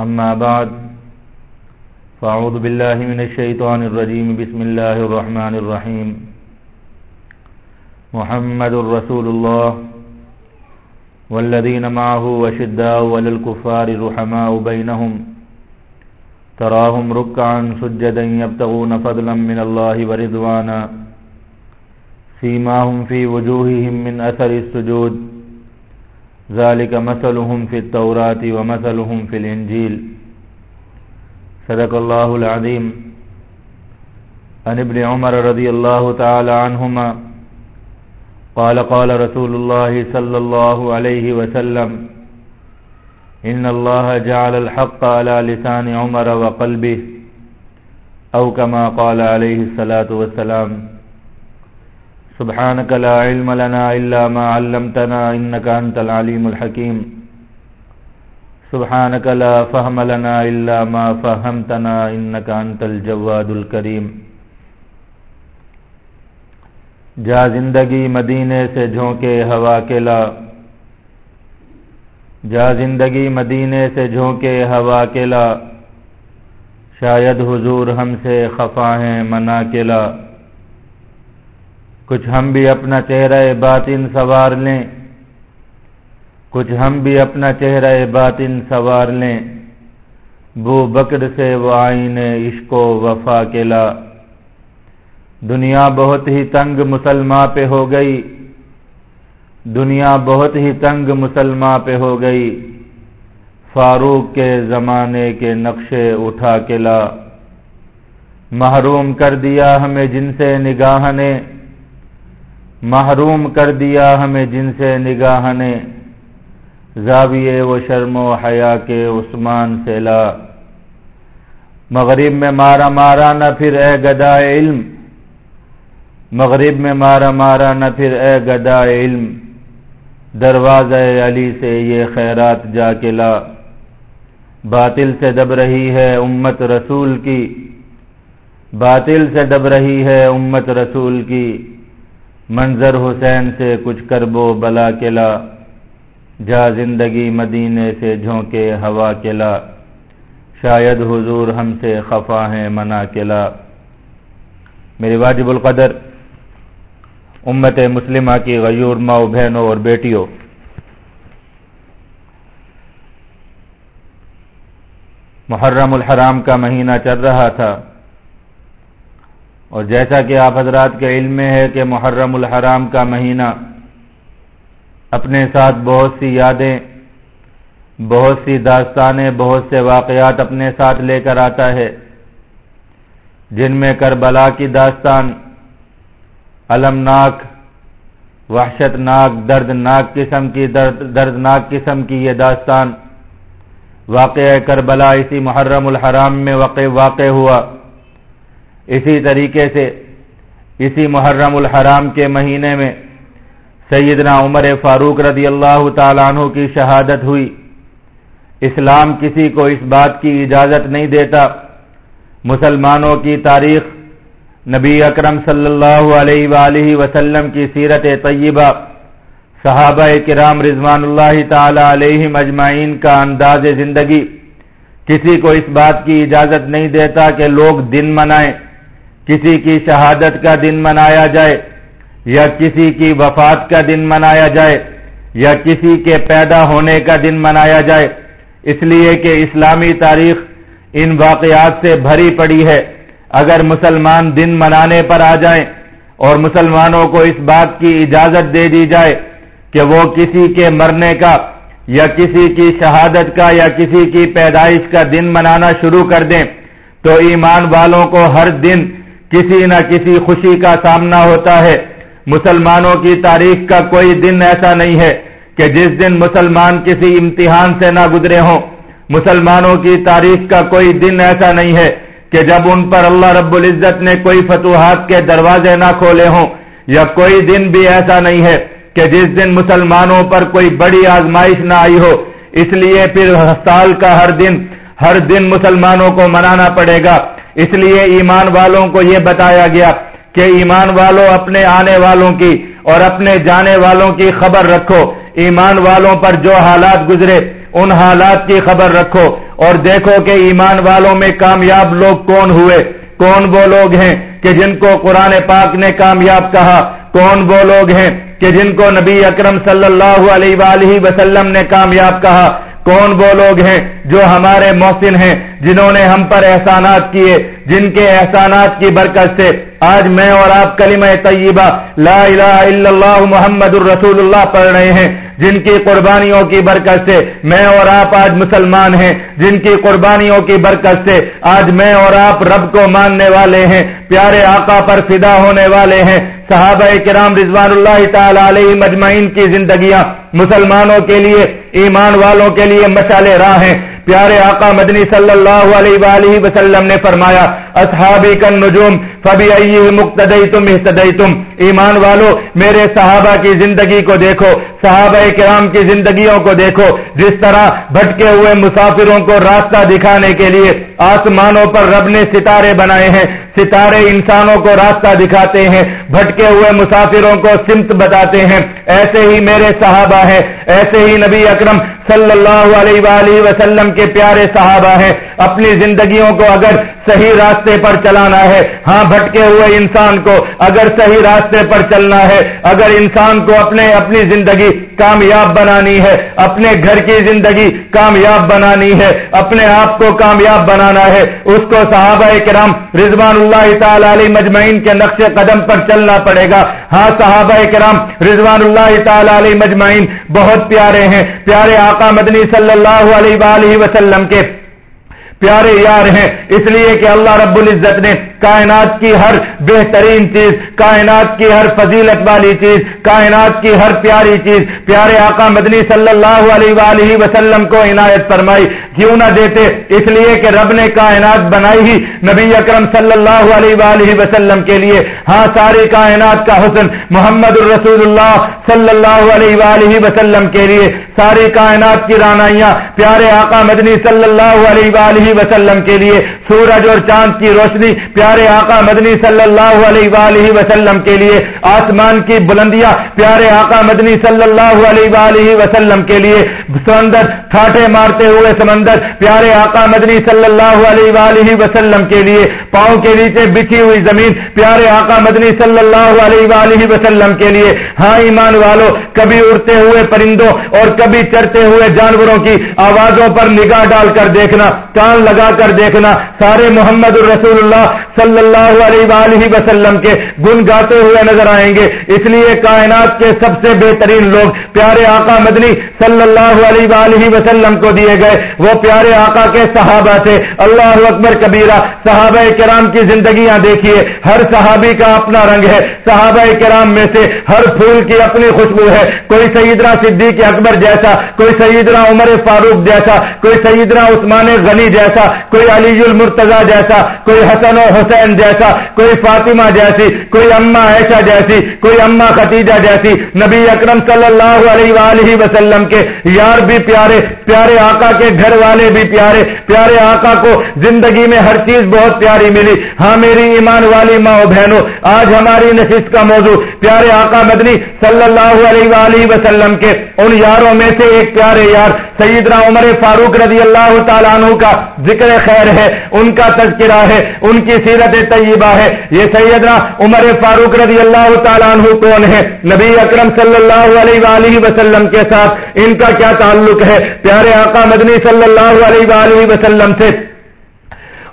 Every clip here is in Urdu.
أما بعد، فأعوذ بالله من الشيطان الرجيم. بسم الله الرحمن الرحيم. محمد رسول الله، والذين معه وشداء وللكفار رحماء بينهم، تراهم ركعا سجدا يبتغون فضلا من الله ورضوانا، سيماهم في وجوههم من أثر السجود ذلك مثلهم في التوراة ومثلهم في الإنجيل صدق الله العظيم عن ابن عمر رضي الله تعالى عنهما قال قال رسول الله صلى الله عليه وسلم إن الله جعل الحق على لسان عمر وقلبه أو كما قال عليه الصلاة والسلام. سبحانك لا علم لنا إلا ما علمتنا إنك أنت العليم الحكيم. سبحانك لا فهم لنا إلا ما فهمتنا إنك أنت الجواد الكريم. جا زندگی مدینے سے جھونکے ہوا کے لا جا زندگی مدینے سے جھونکے ہوا کے لا شاید حضور ہم سے خفا ہیں منا کے لا کچھ ہم بھی اپنا چہرہ باطن سوار لیں۔ کچھ ہم بھی اپنا چہرہ باطن سوار لیں۔ بو بکر سے وہ آئین عشق و وفا کے لا۔ دنیا بہت ہی تنگ مسلماں پہ ہو گئی۔ دنیا بہت ہی تنگ مسلماں پہ ہو گئی۔ فاروق کے زمانے کے نقشے اٹھا کے لا۔ محروم کر دیا ہمیں جن سے نگاہ نے۔ محروم کر دیا ہمیں جن سے نگاہ نے۔ زاویے و شرم و حیا کے عثمان سے لا۔ مغرب میں مارا مارا نہ پھر اے گدا علم۔ مغرب میں مارا مارا نہ پھر اے گدا علم۔ دروازہ علی سے یہ خیرات جا کے لا۔ باطل سے دب رہی ہے امت رسول کی۔ باطل سے دب رہی ہے امت رسول کی۔ منظر حسین سے کچھ کربو بلا کے لا جا زندگی مدینے سے جھونکے ہوا کے شاید حضور ہم سے خفا ہیں منا کے لا میری واجب القدر، امت مسلمہ کی غیور ماؤ بہنوں اور بیٹیوں۔ محرم الحرام کا مہینہ چل رہا تھا۔ اور جیسا کہ آپ حضرات کے علم میں ہے کہ محرم الحرام کا مہینہ، اپنے ساتھ بہت سی یادیں، بہت سی داستانیں، بہت سے واقعات اپنے ساتھ لے کر آتا ہے، جن میں کربلا کی داستان المناک وحشت ناک دردناک قسم کی، درد دردناک قسم کی یہ داستان واقع کربلا اسی محرم الحرام میں واقع واقع ہوا۔ اسی طریقے سے اسی محرم الحرام کے مہینے میں سیدنا عمر فاروق رضی اللہ تعالیٰ عنہ کی شہادت ہوئی۔ اسلام کسی کو اس بات کی اجازت نہیں دیتا۔ مسلمانوں کی تاریخ نبی اکرم صلی اللہ علیہ وآلہ وسلم کی سیرت طیبہ، صحابہ کرام رضوان اللہ تعالی علیہ مجمعین کا انداز زندگی۔ کسی کو اس بات کی اجازت نہیں دیتا کہ لوگ دن منائیں۔ کسی کی شہادت کا دن منایا جائے یا کسی کی وفات کا دن منایا جائے یا کسی کے پیدا ہونے کا دن منایا جائے، اس لیے کہ اسلامی تاریخ ان واقعات سے بھری پڑی ہے۔ اگر مسلمان دن منانے پر آ جائیں اور مسلمانوں کو اس بات کی اجازت دے دی جائے کہ وہ کسی کے مرنے کا یا کسی کی شہادت کا یا کسی کی پیدائش کا دن منانا شروع کر دیں، تو ایمان والوں کو ہر دن کسی نہ کسی خوشی کا سامنا ہوتا ہے۔ مسلمانوں کی تاریخ کا کوئی دن ایسا نہیں ہے کہ جس دن مسلمان کسی امتحان سے نہ گزرے ہوں۔ مسلمانوں کی تاریخ کا کوئی دن ایسا نہیں ہے کہ جب ان پر اللہ رب العزت نے کوئی فتوحات کے دروازے نہ کھولے ہوں۔ یا کوئی دن بھی ایسا نہیں ہے کہ جس دن مسلمانوں پر کوئی بڑی آزمائش نہ آئی ہو۔ اس لیے پھر سال کا ہر دن ہر دن مسلمانوں کو منانا پڑے گا۔ اس لیے ایمان والوں کو یہ بتایا گیا کہ ایمان والوں اپنے آنے والوں کی اور اپنے جانے والوں کی خبر رکھو۔ ایمان والوں پر جو حالات گزرے، ان حالات کی خبر رکھو اور دیکھو کہ ایمان والوں میں کامیاب لوگ کون ہوئے۔ کون وہ لوگ ہیں کہ جن کو قرآن پاک نے کامیاب کہا؟ کون وہ لوگ ہیں کہ جن کو نبی اکرم صلی اللہ علیہ وآلہ وسلم نے کامیاب کہا؟ کون وہ لوگ ہیں جو ہمارے محسن ہیں جنہوں نے ہم پر احسانات کیے، جن کے احسانات کی برکت سے آج میں اور آپ کلمہ طیبہ لا الہ الا اللہ محمد الرسول اللہ پڑھ رہے ہیں۔ جن کی قربانیوں کی برکت سے میں اور آپ آج مسلمان ہیں، جن کی قربانیوں کی برکت سے آج میں اور آپ رب کو ماننے والے ہیں، پیارے آقا پر فدا ہونے والے ہیں۔ صحابہ کرام رضوان اللہ تعالی علیہ مجمعین کی زندگیاں مسلمانوں کے لیے، ایمان والوں کے لیے مشالے راہ ہیں۔ پیارے آقا مدنی صلی اللہ علیہ وآلہ وسلم نے فرمایا، اصحابی کن نجوم فبی مقتدئی تم احتدئی تم ایمان والو، میرے صحابہ کی زندگی کو دیکھو، صحابہ کرام کی زندگیوں کو دیکھو۔ جس طرح بھٹکے ہوئے مسافروں کو راستہ دکھانے کے لیے آسمانوں پر رب نے ستارے بنائے ہیں ستارے انسانوں کو راستہ دکھاتے ہیں، بھٹکے ہوئے مسافروں کو سمت بتاتے ہیں۔ ایسے ہی میرے صحابہ ہیں، ایسے ہی نبی اکرم صلی اللہ علیہ وآلہ وسلم کے پیارے صحابہ ہیں۔ اپنی زندگیوں کو اگر صحیح راستے پر چلانا ہے ہاں بھٹکے ہوئے انسان کو اگر صحیح راستے پر چلنا ہے، اگر انسان کو اپنے، اپنی زندگی کامیاب بنانی ہے۔ اپنے گھر کی زندگی کامیاب بنانی ہے۔ اپنے آپ کو کامیاب بنانا ہے۔ اس کو صحابہ کرام رضوان اللہ تعالی علیہ مجمعین کے نقش قدم پر چلنا پڑے گا۔ ہاں صحابہ کرام رضوان اللہ تعالی علیہ مجمعین بہت پیارے ہیں۔ پیارے آقا مدنی صلی اللہ علیہ وآلہ وسلم کے پیارے یار ہیں۔ اس لیے کہ اللہ رب العزت نے کائنات کی ہر بہترین چیز، کائنات کی ہر فضیلت والی چیز، کائنات کی ہر پیاری چیز، پیارے آقا مدنی صلی اللہ علیہ وآلہ وسلم کو عنایت فرمائی۔ کیوں نہ دیتے، اس لیے کہ رب نے کائنات بنائی ہی نبی اکرم صلی اللہ علیہ وآلہ وسلم کے لیے۔ ہاں ساری کائنات کا حسن محمد الرسول اللہ صلی اللہ علیہ وآلہ وسلم کے لیے۔ ساری کائنات کی رانائیاں پیارے آقا مدنی صلی اللہ علیہ وآلہ وسلم کے لیے۔ سورج اور چاند کی روشنی پیارے آقا مدنی صلی اللہ علیہ وآلہ وسلم کے لیے آسمان کی بلندیاں، پیارے آقا مدنی صلی اللہ علیہ وآلہ وسلم کے لیے سمندر ٹھاٹے مارتے ہوئے سمندر، پیارے آقا مدنی صلی اللہ علیہ وآلہ وسلم کے لیے پاؤں کے نیچے بچھی ہوئی زمین، پیارے آقا مدنی صلی اللہ علیہ وآلہ وسلم کے لیے ہاں ایمان والو، کبھی اڑتے ہوئے پرندوں اور کبھی چرتے ہوئے جانوروں کی آوازوں پر نگاہ ڈال کر دیکھنا کان لگا کر دیکھنا، سارے محمد الرسول اللہ صلی اللہ علیہ وآلہ وسلم کے گن گاتے ہوئے نظر آئیں گے۔ اس لیے کائنات کے سب سے بہترین لوگ پیارے آقا مدنی صلی اللہ علیہ وآلہ وسلم کو دیے گئے۔ وہ پیارے آقا کے صحابہ تھے۔ اللہ اکبر کبیرہ، صحابہ کرام کی زندگیاں دیکھیے۔ ہر صحابی کا اپنا رنگ ہے۔ صحابہ کرام میں سے ہر پھول کی اپنی خوشبو ہے۔ کوئی سیدنا صدیق اکبر جیسا، کوئی سیدنا عمر فاروق جیسا، کوئی سیدنا عثمان غنی جیسا، کوئی علی المرتضی جیسا، کوئی حسن و حسین جیسا، کوئی فاطمہ جیسی، کوئی اما عائشہ جیسی، کوئی اما ختیجہ جیسی، نبی اکرم صلی اللہ علیہ وآلہ وسلم کے یار بھی پیارے پیارے آقا کے گھر والے بھی پیارے پیارے آقا کو زندگی میں ہر چیز بہت پیاری ملی۔ ہاں میری ایمان والی ماں بہنوں، آج ہماری نشست کا موضوع پیارے آقا مدنی صلی اللہ علیہ وآلہ وسلم کے ان یاروں میں سے ایک پیارے یار، سیدنا عمر فاروق رضی اللہ تعالیٰ عنہ کا ذکر خیر ہے، ان کا تذکرہ ہے، ان کی سیرت طیبہ ہے۔ یہ سیدنا عمر فاروق رضی اللہ تعالیٰ عنہ کون ہے؟ نبی اکرم صلی اللہ علیہ وآلہ وسلم کے ساتھ ان کا کیا تعلق ہے؟ پیارے آقا مدنی صلی اللہ علیہ وآلہ وسلم سے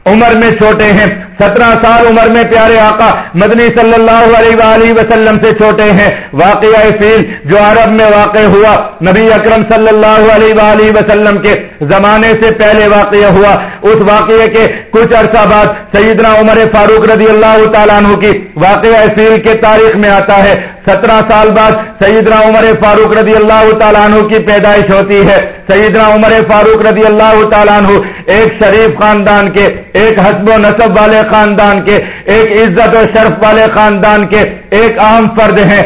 عمر میں چھوٹے ہیں۔ سترہ سال عمر میں پیارے آقا مدنی صلی اللہ علیہ وآلہ وسلم سے چھوٹے ہیں۔ واقعہ فیل جو عرب میں واقع ہوا، نبی اکرم صلی اللہ علیہ وآلہ وسلم کے زمانے سے پہلے واقعہ ہوا۔ اس واقعے کے کچھ عرصہ بعد سیدنا عمر فاروق رضی اللہ تعالیٰ عنہ کی واقعہ فیل کے تاریخ میں آتا ہے۔ سترہ سال بعد سیدنا عمر فاروق رضی اللہ تعالیٰ عنہ کی پیدائش ہوتی ہے۔ سیدنا عمر فاروق رضی اللہ تعالیٰ عنہ ایک شریف خاندان کے ایک حسب و نصب والے خاندان کے، ایک عزت و شرف والے خاندان کے ایک عام فرد ہیں۔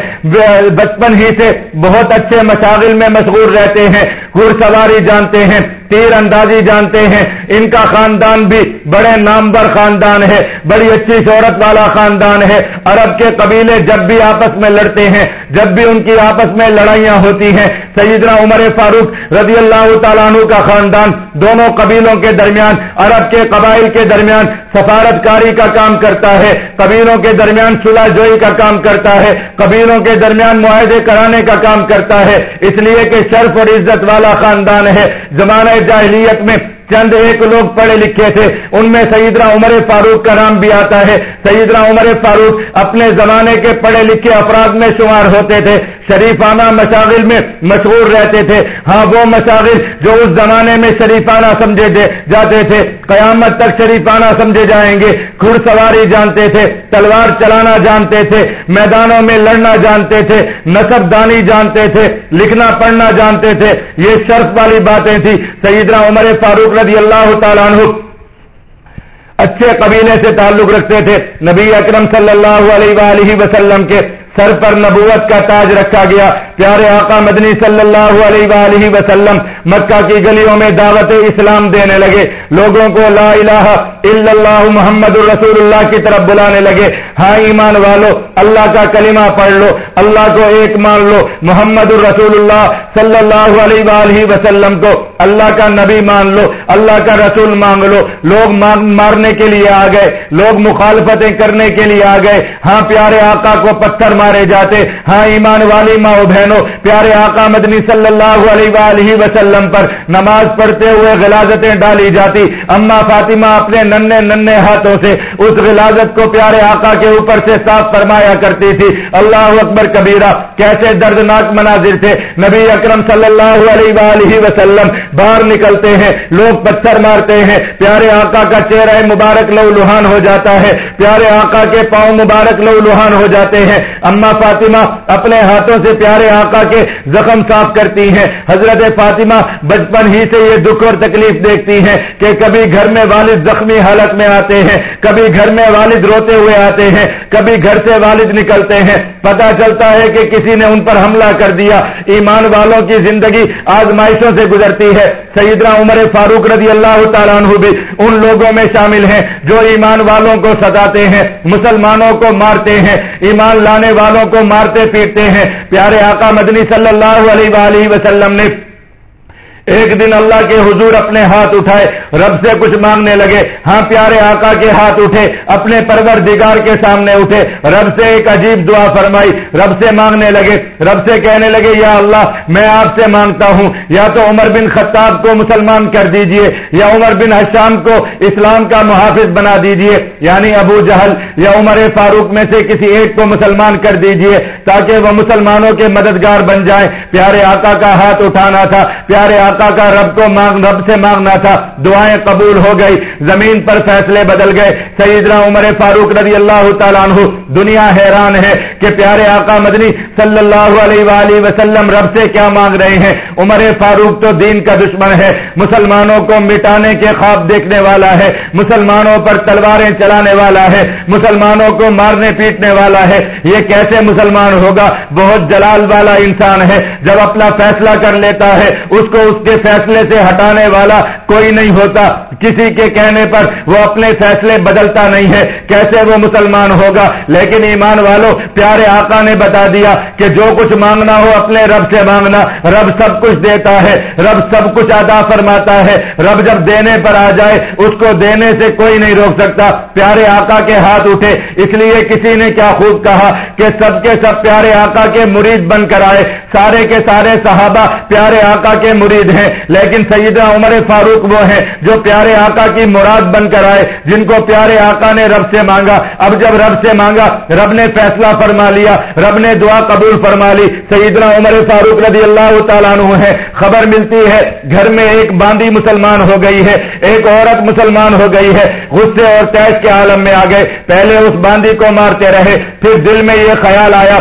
بچپن ہی سے بہت اچھے مشاغل میں مشغول رہتے ہیں گھڑ سواری جانتے ہیں، تیر اندازی جانتے ہیں۔ ان کا خاندان بھی بڑے نامور خاندان ہے، بڑی اچھی شہرت والا خاندان ہے۔ عرب کے قبیلے جب بھی آپس میں لڑتے ہیں جب بھی ان کی آپس میں لڑائیاں ہوتی ہیں، سیدنا عمر فاروق رضی اللہ تعالیٰ عنہ کا خاندان دونوں قبیلوں کے درمیان، عرب کے قبائل کے درمیان سفارت کاری کا کام کرتا ہے، قبیلوں کے درمیان صلح جوئی کا کام کرتا ہے، قبیلوں کے درمیان معاہدے کرانے کا کام کرتا ہے۔ اس لیے کہ شرف اور عزت والا خاندان ہے۔ زمانہ جاہلیت میں چند ایک لوگ پڑھے لکھے تھے، ان میں سیدنا عمر فاروق کا نام بھی آتا ہے۔ سیدنا عمر فاروق اپنے زمانے کے پڑھے لکھے افراد میں شمار ہوتے تھے۔ شریفانہ مشاغل میں مشغول رہتے تھے۔ ہاں وہ مشاغل جو اس زمانے میں شریفانہ سمجھے جاتے تھے۔ قیامت تک شریفانہ سمجھے جائیں گے۔ گھڑ سواری جانتے تھے، تلوار چلانا جانتے تھے، میدانوں میں لڑنا جانتے تھے، نصب دانی جانتے تھے، لکھنا پڑھنا جانتے تھے۔ یہ شرف والی باتیں تھی سیدنا عمر فاروق رضی اللہ تعالیٰ عنہ اچھے قبیلے سے تعلق رکھتے تھے۔ نبی اکرم صلی اللہ علیہ وآلہ وسلم کے سر پر نبوت کا تاج رکھا گیا۔ پیارے آقا مدنی صلی اللہ علیہ وآلہ وسلم مکہ کی گلیوں میں دعوت اسلام دینے لگے۔ لوگوں کو لا الہ الا اللہ محمد الرسول اللہ کی طرف بلانے لگے۔ ہاں ایمان والو، اللہ کا کلمہ پڑھ لو، اللہ کو ایک مان لو۔ محمد الرسول اللہ صلی اللہ علیہ وآلہ وسلم کو اللہ کا نبی مان لو، اللہ کا رسول مانگ لو۔ لوگ مارنے کے لیے آ گئے، لوگ مخالفتیں کرنے کے لیے آ گئے۔ ہاں پیارے آقا کو پتھر مار مارے جاتے۔ ہاں ایمان والی ماں بہنوں، پیارے آقا مدنی صلی اللہ علیہ وآلہ وسلم پر نماز پڑھتے ہوئے غلازتیں ڈالی جاتی۔ اما فاطمہ اپنے ننے ننے ہاتھوں سے اس غلازت کو پیارے آقا کے اوپر سے صاف فرمایا کرتی تھی۔ اللہ اکبر کبیرہ، کیسے دردناک مناظر تھے۔ نبی اکرم صلی اللہ علیہ وآلہ وسلم باہر نکلتے ہیں، لوگ پتھر مارتے ہیں۔ پیارے آقا کا چہرہ مبارک لو لوہان ہو جاتا ہے۔ پیارے آقا کے پاؤں مبارک لو لوہان ہو جاتے ہیں۔ اما فاطمہ اپنے ہاتھوں سے پیارے آقا کے زخم صاف کرتی ہیں۔ حضرت فاطمہ بچپن ہی سے یہ دکھ اور تکلیف دیکھتی ہیں کہ کبھی گھر میں والد زخمی حالت میں آتے ہیں، کبھی گھر میں والد روتے ہوئے آتے ہیں، کبھی گھر سے والد نکلتے ہیں۔ پتا چلتا ہے کہ کسی نے ان پر حملہ کر دیا۔ ایمان والوں کی زندگی آزمائشوں سے گزرتی ہے۔ سیدنا عمر فاروق رضی اللہ تعالیٰ عنہ بھی ان لوگوں میں شامل ہیں جو ایمان والوں کو ستاتے ہیں، مسلمانوں کو مارتے ہیں۔ ایمان لانے والوں کو مارتے پیٹتے ہیں۔ پیارے آقا مدنی صلی اللہ علیہ وآلہ وسلم نے ایک دن اللہ کے حضور اپنے ہاتھ اٹھائے۔ رب سے کچھ مانگنے لگے ہاں پیارے آقا کے ہاتھ اٹھے، اپنے پرور دگار کے سامنے اٹھے۔ رب سے ایک عجیب دعا فرمائی، رب سے مانگنے لگے۔ رب سے کہنے لگے، یا اللہ، میں آپ سے مانگتا ہوں۔ یا تو عمر بن خطاب کو مسلمان کر دیجیے، یا عمر بن حشام کو اسلام کا محافظ بنا دیجیے یعنی ابو جہل، یا عمر فاروق میں سے کسی ایک کو مسلمان کر دیجیے، تاکہ وہ مسلمانوں کے مددگار بن جائیں۔ پیارے آقا کا ہاتھ اٹھانا تھا، پیارے آقا کا رب کو مانگ، رب سے مانگنا تھا۔ دعائیں قبول ہو گئی، زمین پر فیصلے بدل گئے۔ سیدنا عمر فاروق رضی اللہ تعالیٰ عنہ، دنیا حیران ہے کہ پیارے آقا مدنی صلی اللہ علیہ وآلہ وسلم رب سے کیا مانگ رہے ہیں۔ عمر فاروق تو دین کا دشمن ہے، مسلمانوں کو مٹانے کے خواب دیکھنے والا ہے، مسلمانوں پر تلواریں چلانے والا ہے، مسلمانوں کو مارنے پیٹنے والا ہے۔ یہ کیسے مسلمان ہوگا؟ بہت جلال والا انسان ہے۔ جب اپنا فیصلہ کر لیتا ہے، اس کو اس کے فیصلے سے ہٹانے والا کوئی نہیں ہوتا۔ کسی کے کہنے پر وہ اپنے فیصلے بدلتا نہیں ہے۔ کیسے وہ مسلمان ہوگا؟ لیکن ایمان والوں پیارے آقا نے بتا دیا کہ جو کچھ مانگنا ہو اپنے رب سے مانگنا، رب سب کچھ دیتا ہے، رب سب کچھ ادا فرماتا ہے۔ رب جب دینے پر آ جائے، اس کو دینے سے کوئی نہیں روک سکتا۔ پیارے آقا کے ہاتھ اٹھے۔ اس لیے کسی نے کیا خوب کہا کہ سب کے سب پیارے آقا کے مرید بن کر آئے۔ سارے کے سارے صحابہ پیارے آقا کے مرید ہیں، لیکن سیدہ عمر فاروق وہ ہیں۔ جو پیارے آقا کی مراد بن کر آئے، جن کو پیارے آقا نے رب سے مانگا۔ اب جب رب سے مانگا، رب نے فیصلہ فرما لیا، رب نے دعا قبول فرما لی۔ سیدنا عمر فاروق رضی اللہ تعالیٰ عنہ ہے خبر ملتی ہے، گھر میں ایک باندھی مسلمان ہو گئی ہے، ایک عورت مسلمان ہو گئی ہے۔ غصے اور تیش کے عالم میں آ گئے۔ پہلے اس باندھی کو مارتے رہے، پھر دل میں یہ خیال آیا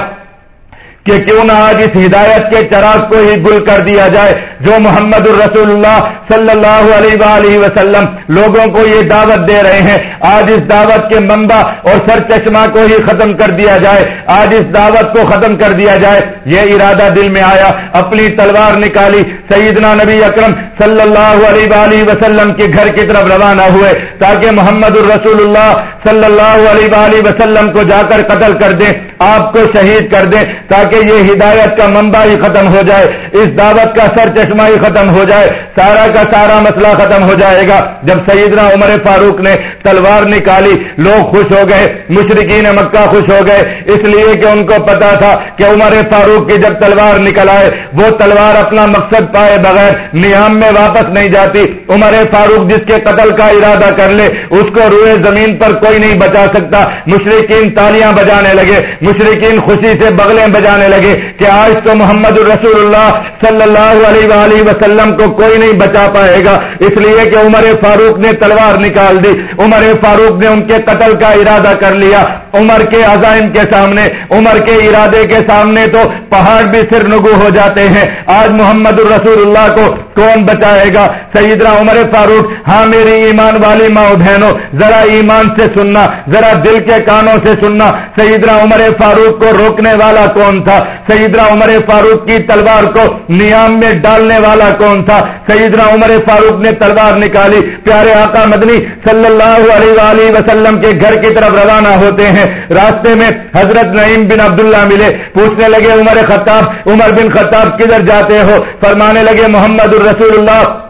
کہ کیوں نہ آج اس ہدایت کے چراغ کو ہی گل کر دیا جائے جو محمد الرسول اللہ صلی اللہ علیہ وآلہ وسلم لوگوں کو یہ دعوت دے رہے ہیں۔ آج اس دعوت کے منبع اور سر چشمہ کو ہی ختم کر دیا جائے۔ آج اس دعوت کو ختم کر دیا جائے۔ یہ ارادہ دل میں آیا۔ اپنی تلوار نکالی۔ سیدنا نبی اکرم صلی اللہ علیہ وآلہ وسلم کے گھر کی طرف روانہ ہوئے۔ تاکہ محمد الرسول اللہ صلی اللہ علیہ وآلہ وسلم کو جا کر قتل کر دیں۔ آپ کو شہید کر دیں۔ تاکہ یہ ہدایت کا منبع ہی ختم ہو جائے، اس دعوت کا سر چشمہ ہی ختم ہو جائے، سارا کا سارا مسئلہ ختم ہو جائے گا۔ جب سیدنا عمر فاروق نے تلوار نکالی، لوگ خوش ہو گئے مشرقین مکہ خوش ہو گئے۔ اس لیے کہ ان کو پتا تھا کہ عمر فاروق کی جب تلوار نکل آئے، وہ تلوار اپنا مقصد پائے بغیر نیام میں واپس نہیں جاتی۔ عمر فاروق جس کے قتل کا ارادہ کر لے، اس کو روئے زمین پر کوئی نہیں بچا سکتا۔ مشرقین تالیاں بجانے لگے مشرقین خوشی سے بغلیں بجانے لگے کہ آج تو محمد الرسول اللہ صلی اللہ علیہ وآلہ وسلم کو کوئی نہیں بچا پائے گا۔ اس لیے کہ عمر فاروق نے تلوار نکال دی۔ عمر فاروق نے ان کے قتل کا ارادہ کر لیا۔ عمر کے عزائم کے سامنے، عمر کے ارادے کے سامنے تو پہاڑ بھی سر نگو ہو جاتے ہیں۔ آج محمد الرسول اللہ کو کون بچائے گا؟ سیدنا عمر فاروق ہاں میری ایمان والی ماں بہنوں، ذرا ایمان سے سننا، ذرا دل کے کانوں سے سننا۔ سیدنا عمر فاروق کو روکنے والا کون تھا؟ سیدنا عمر فاروق کی تلوار کو نیام میں ڈالنے والا کون تھا؟ سیدنا عمر فاروق نے تلوار نکالی۔ پیارے آقا مدنی، صلی اللہ علیہ وآلہ وسلم کے گھر کی طرف روانہ ہوتے ہیں۔ راستے میں حضرت نعیم بن عبداللہ ملے۔ پوچھنے لگے، عمر خطاب، عمر بن خطاب کدھر جاتے ہو؟ فرمانے لگے، محمد الرسول اللہ۔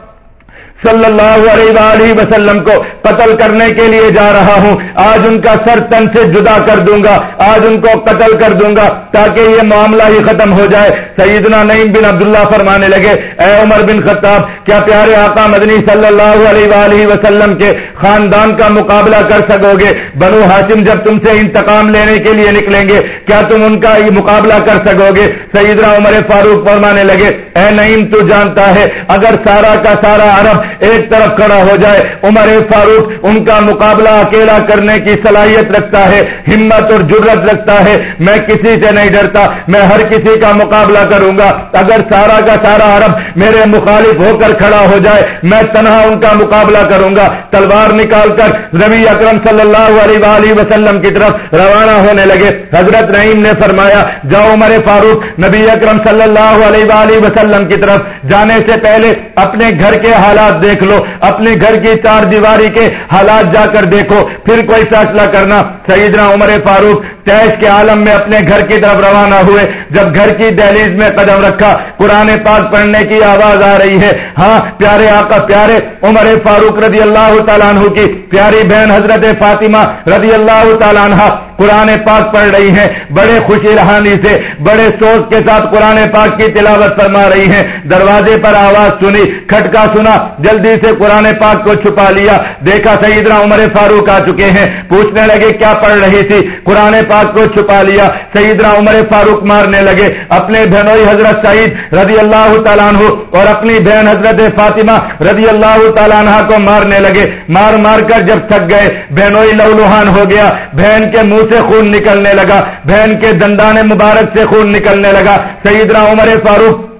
صلی اللہ علیہ وآلہ وسلم کو قتل کرنے کے لیے جا رہا ہوں۔ آج ان کا سر تن سے جدا کر دوں گا۔ آج ان کو قتل کر دوں گا تاکہ یہ معاملہ ہی ختم ہو جائے۔ سیدنا نعیم بن عبداللہ فرمانے لگے، اے عمر بن خطاب، کیا پیارے آقا مدنی صلی اللہ علیہ وآلہ وسلم کے خاندان کا مقابلہ کر سکو گے؟ بنو ہاشم جب تم سے انتقام لینے کے لیے نکلیں گے، کیا تم ان کا یہ مقابلہ کر سکو گے؟ سیدنا عمر فاروق فرمانے لگے، اے نعیم تو جانتا ہے، اگر سارا کا سارا عرب ایک طرف کھڑا ہو جائے۔ عمر فاروق ان کا مقابلہ اکیلا کرنے کی صلاحیت رکھتا ہے، ہمت اور جرت رکھتا ہے۔ میں کسی سے نہیں ڈرتا، میں ہر کسی کا مقابلہ کروں گا۔ اگر سارا کا سارا عرب میرے مخالف ہو کر کھڑا ہو جائے، میں تنہا ان کا مقابلہ کروں گا۔ تلوار نکال کر ربی اکرم صلی اللہ علیہ وآلہ وسلم کی طرف روانہ ہونے لگے۔ حضرت نعیم نے فرمایا، جاؤ عمر فاروق نبی اکرم صلی اللہ علیہ وآلہ وسلم کی طرف۔ جانے سے پہلے اپنے گھر کے حالات دیکھ لو، اپنے گھر کی چار دیواری کے حالات جا کر دیکھو، پھر کوئی فیصلہ کرنا۔ سیدنا عمر فاروق تیش کے عالم میں اپنے گھر کی طرف روانہ ہوئے۔ جب گھر کی دہلیز میں قدم رکھا، قرآن پاک پڑھنے کی آواز آ رہی ہے۔ ہاں پیارے آقا، پیارے عمر فاروق رضی اللہ تعالیٰ عنہ کی پیاری بہن حضرت فاطمہ رضی اللہ تعالیٰ عنہ۔ قرآن پاک پڑھ رہی ہیں، بڑے خوشی رہانی سے، بڑے سوچ کے ساتھ قرآن پاک کی تلاوت فرما رہی ہیں۔ دروازے پر آواز سنی، کھٹکا سنا، جلدی سے قرآن پاک کو چھپا لیا۔ دیکھا سیدنا عمر فاروق آ چکے ہیں۔ پوچھنے لگے، کیا پڑھ رہی تھی؟ قرآن پاک کو چھپا لیا۔ سیدنا عمر فاروق مارنے لگے۔ اپنے بہنوئی حضرت سعید رضی اللہ تعالیٰ عنہ اور اپنی بہن حضرت فاطمہ رضی اللہ تعالیٰ عنہ کو مارنے لگے۔ مار مار کر جب تھک گئے، بہنوئی لہلوہان ہو گیا۔ بہن کے منہ سے خون نکلنے لگا۔ بہن کے دندان مبارک سے خون نکلنے لگا۔ سیدنا عمر فاروق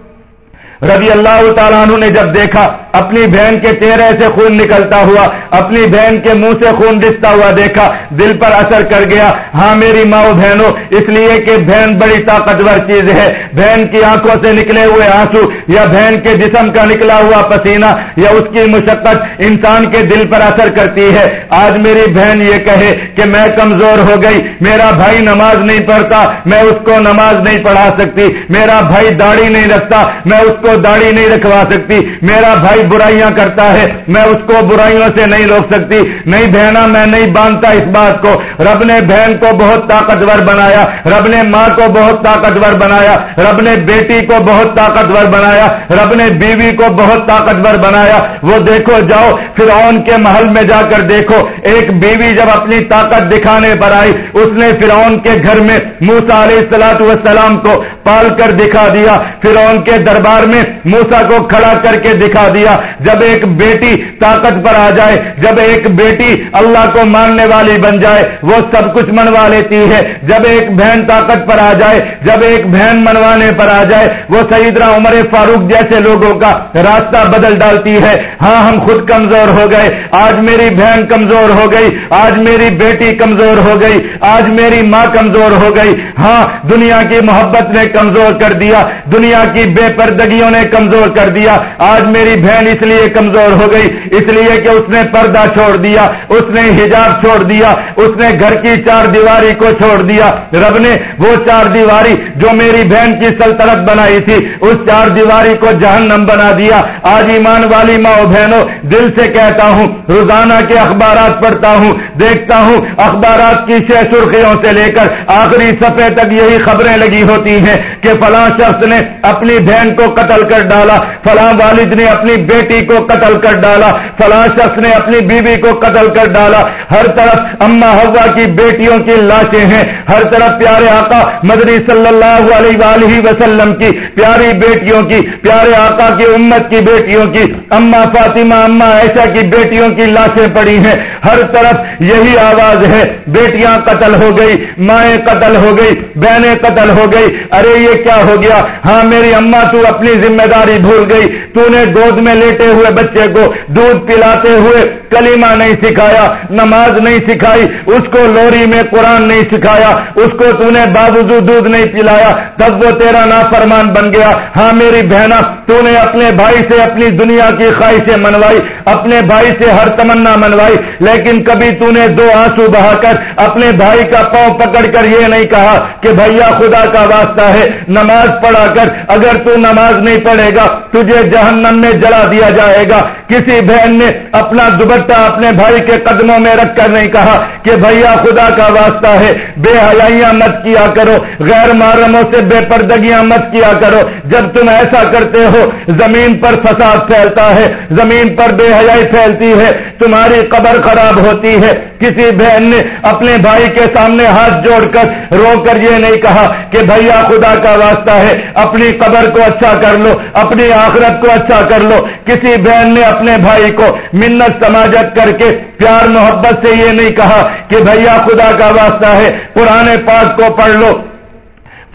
رضی اللہ تعالیٰ عنہ نے جب دیکھا، اپنی بہن کے چہرے سے خون نکلتا ہوا، اپنی بہن کے منہ سے خون رستا ہوا دیکھا، دل پر اثر کر گیا۔ ہاں میری ماں بہنوں، اس لیے کہ بہن بڑی طاقتور چیز ہے۔ بہن کی آنکھوں سے نکلے ہوئے آنسو یا بہن کے جسم کا نکلا ہوا پسینہ یا اس کی مشقت انسان کے دل پر اثر کرتی ہے۔ آج میری بہن یہ کہے کہ میں کمزور ہو گئی، میرا بھائی نماز نہیں پڑھتا، میں اس کو نماز نہیں پڑھا سکتی، میرا بھائی داڑھی نہیں رکھتا، میں اس کو داڑھی نہیں رکھوا سکتی، میرا بھائی برائیاں کرتا ہے، میں اس کو برائیوں سے نہیں روک سکتی۔ نہیں بہنا، میں نہیں باندھتا اس بات کو۔ رب نے بہن کو بہت طاقتور بنایا، رب نے ماں کو بہت طاقتور بنایا، رب نے بیٹی کو بہت طاقتور بنایا، رب نے بیوی کو بہت طاقتور بنایا۔ وہ دیکھو، جاؤ پھر کے محل میں جا کر دیکھو۔ ایک بیوی جب اپنی طاقت دکھانے پر آئی، اس نے فرعون کے گھر میں موسا علیہ السلاط والسلام کو پال کر دکھا دیا۔ فرعون کے دربار میں موسا کو کھڑا کر کے دکھا دیا۔ جب ایک بیٹی طاقت پر آ جائے، جب ایک بیٹی اللہ کو ماننے والی بن جائے، وہ سب کچھ منوا لیتی ہے۔ جب ایک بہن طاقت پر آ جائے، جب ایک بہن منوانے پر آ جائے، وہ سیدنا عمر فاروق جیسے لوگوں کا راستہ بدل ڈالتی ہے۔ ہاں ہم خود کمزور ہو گئے۔ آج میری بہن کمزور ہو گئی۔ آج میری بیٹی کمزور ہو گئی۔ آج میری ماں کمزور ہو گئی۔ ہاں دنیا کی محبت نے کمزور کر دیا۔ دنیا کی بے پردگیوں نے کمزور کر دیا۔ آج میری بہن اس لیے کمزور ہو گئی۔ اس لیے کہ اس نے پردہ چھوڑ دیا، اس نے حجاب چھوڑ دیا، اس نے گھر کی چار دیواری کو چھوڑ دیا۔ رب نے وہ چار دیواری جو میری بہن کی سلطنت بنائی تھی، اس چار دیواری کو جہنم بنا دیا۔ آج ایمان والی ماں بہنوں، دل سے کہتا ہوں، روزانہ کے اخبارات پڑھتا ہوں، دیکھتا ہوں اخبارات کی شہ سرخیوں سے لے کر آخری سفے تک یہی خبریں لگی ہوتی ہیں کہ فلاں شخص نے اپنی بہن کو قتل کر ڈالا، فلاں والد نے اپنی بیٹی کو قتل کر ڈالا فلاں شخص نے اپنی بیوی کو قتل کر ڈالا۔ ہر طرف اما ہوا کی بیٹیوں کی لاشیں ہیں۔ ہر طرف پیارے آقا مدری صلی اللہ علیہ وآلہ وسلم کی، پیاری بیٹیوں کی، پیارے آقا کی امت کی بیٹیوں کی۔ اما فاطمہ اما ایسا کی بیٹیوں کی لاشیں پڑی ہیں۔ ہر طرف یہی آواز ہے۔ بیٹیاں قتل ہو گئی، مائیں قتل ہو گئی، بہنیں قتل ہو گئی۔ ارے یہ کیا ہو گیا؟ ہاں میری اما تو اپنی ذمہ داری بھول گئی۔ تو نے گود میں لیٹے ہوئے بچے کو دودھ پلاتے ہوئے کلیمہ نہیں سکھایا، نماز نہیں سکھائی، اس کو لوری میں قرآن نہیں سکھایا، اس کو تو نے بابو دودھ نہیں پلایا، تب وہ تیرا نافرمان بن گیا۔ ہاں میری بہنا تو نے اپنے بھائی سے اپنی دنیا کی خواہشیں منوائی، اپنے بھائی سے ہر تمنا منوائی، لیکن کبھی تو نے دو آنسو بہا کر اپنے بھائی کا پاؤں پکڑ کر یہ نہیں کہا کہ بھیا خدا کا واسطہ ہے، نماز پڑھا کر، اگر تو نماز نہیں پڑھے گا، تجھے جہنم میں جلا دیا جائے گا۔ کسی بہن نے اپنا دوپٹہ اپنے بھائی کے قدموں میں رکھ کر نہیں کہا کہ بھیا خدا کا واسطہ ہے، بے حیاں مت کیا کرو، غیر محرموں سے بے پردگیاں مت کیا کرو۔ جب تم ایسا کرتے ہو، زمین پر فساد پھیلتا ہے، زمین پر بے حیائی پھیلتی ہے، تمہاری قبر خراب ہوتی ہے۔ کسی بہن نے اپنے بھائی کے سامنے ہاتھ جوڑ کر رو کر یہ نہیں کہا کہ بھیا خدا کا واسطہ ہے، اپنی قبر کو اچھا کر لو، اپنی آخرت کو اچھا کر لو۔ کسی بہن نے اپنے بھائی کو منت سماجت کر کے پیار، محبت سے یہ نہیں کہا کہ بھیا خدا کا واسطہ ہے پرانے پاک کو پڑھ لو۔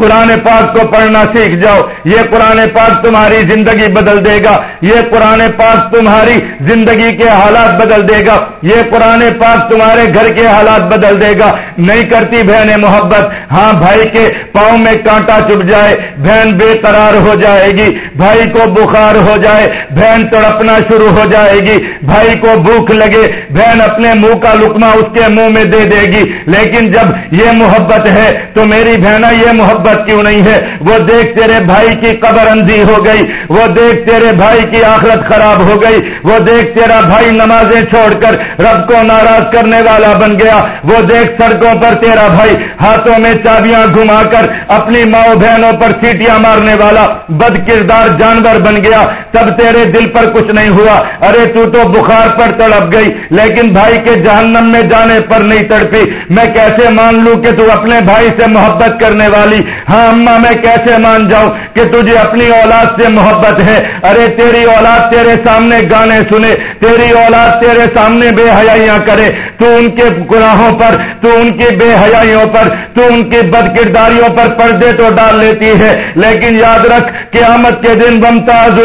قرآن پاک کو پڑھنا سیکھ جاؤ۔ یہ قرآن پاک تمہاری زندگی بدل دے گا۔ یہ قرآن پاک تمہاری زندگی کے حالات بدل دے گا۔ یہ قرآن پاک تمہارے گھر کے حالات بدل دے گا۔ نہیں کرتی بہن محبت۔ ہاں بھائی کے پاؤں میں کانٹا چپ جائے۔ بہن بے قرار ہو جائے گی۔ بھائی کو بخار ہو جائے۔ بہن تڑپنا شروع ہو جائے گی۔ بھائی کو بھوک لگے، بہن اپنے منہ کا لکما اس کے منہ میں دے دے گی، لیکن جب یہ محبت ہے تو میری بہنا یہ محبت کیوں نہیں ہے؟ وہ دیکھ تیرے بھائی کی قبر اندھی ہو گئی، وہ دیکھ تیرے بھائی کی آخرت خراب ہو گئی، وہ دیکھ تیرا بھائی نمازیں چھوڑ کر رب کو ناراض کرنے والا بن گیا، وہ دیکھ سڑکوں پر تیرا بھائی ہاتھوں میں چابیاں گھما کر اپنی ماؤں بہنوں پر سیٹیاں مارنے والا بد کردار جانور بن گیا، تب تیرے دل پر کچھ نہیں ہوا، ارے تو تو بخار پر تڑپ گئی، لیکن بھائی کے جہنم میں جانے پر نہیں تڑپی۔ میں کیسے مان لوں کہ تو اپنے بھائی سے محبت کرنے والی؟ ہاں اما میں کیسے مان جاؤں کہ تجھے اپنی اولاد سے محبت ہے؟ ارے تیری اولاد تیرے سامنے گانے سنے، تیری اولاد تیرے سامنے بے حیاں کرے۔ تو ان کے گناہوں پر، تو ان کی بے حیاں پر، تو ان کی بد کرداریوں پر پردے تو ڈال لیتی ہے۔ لیکن یاد رکھ، قیامت کے دن بمتاز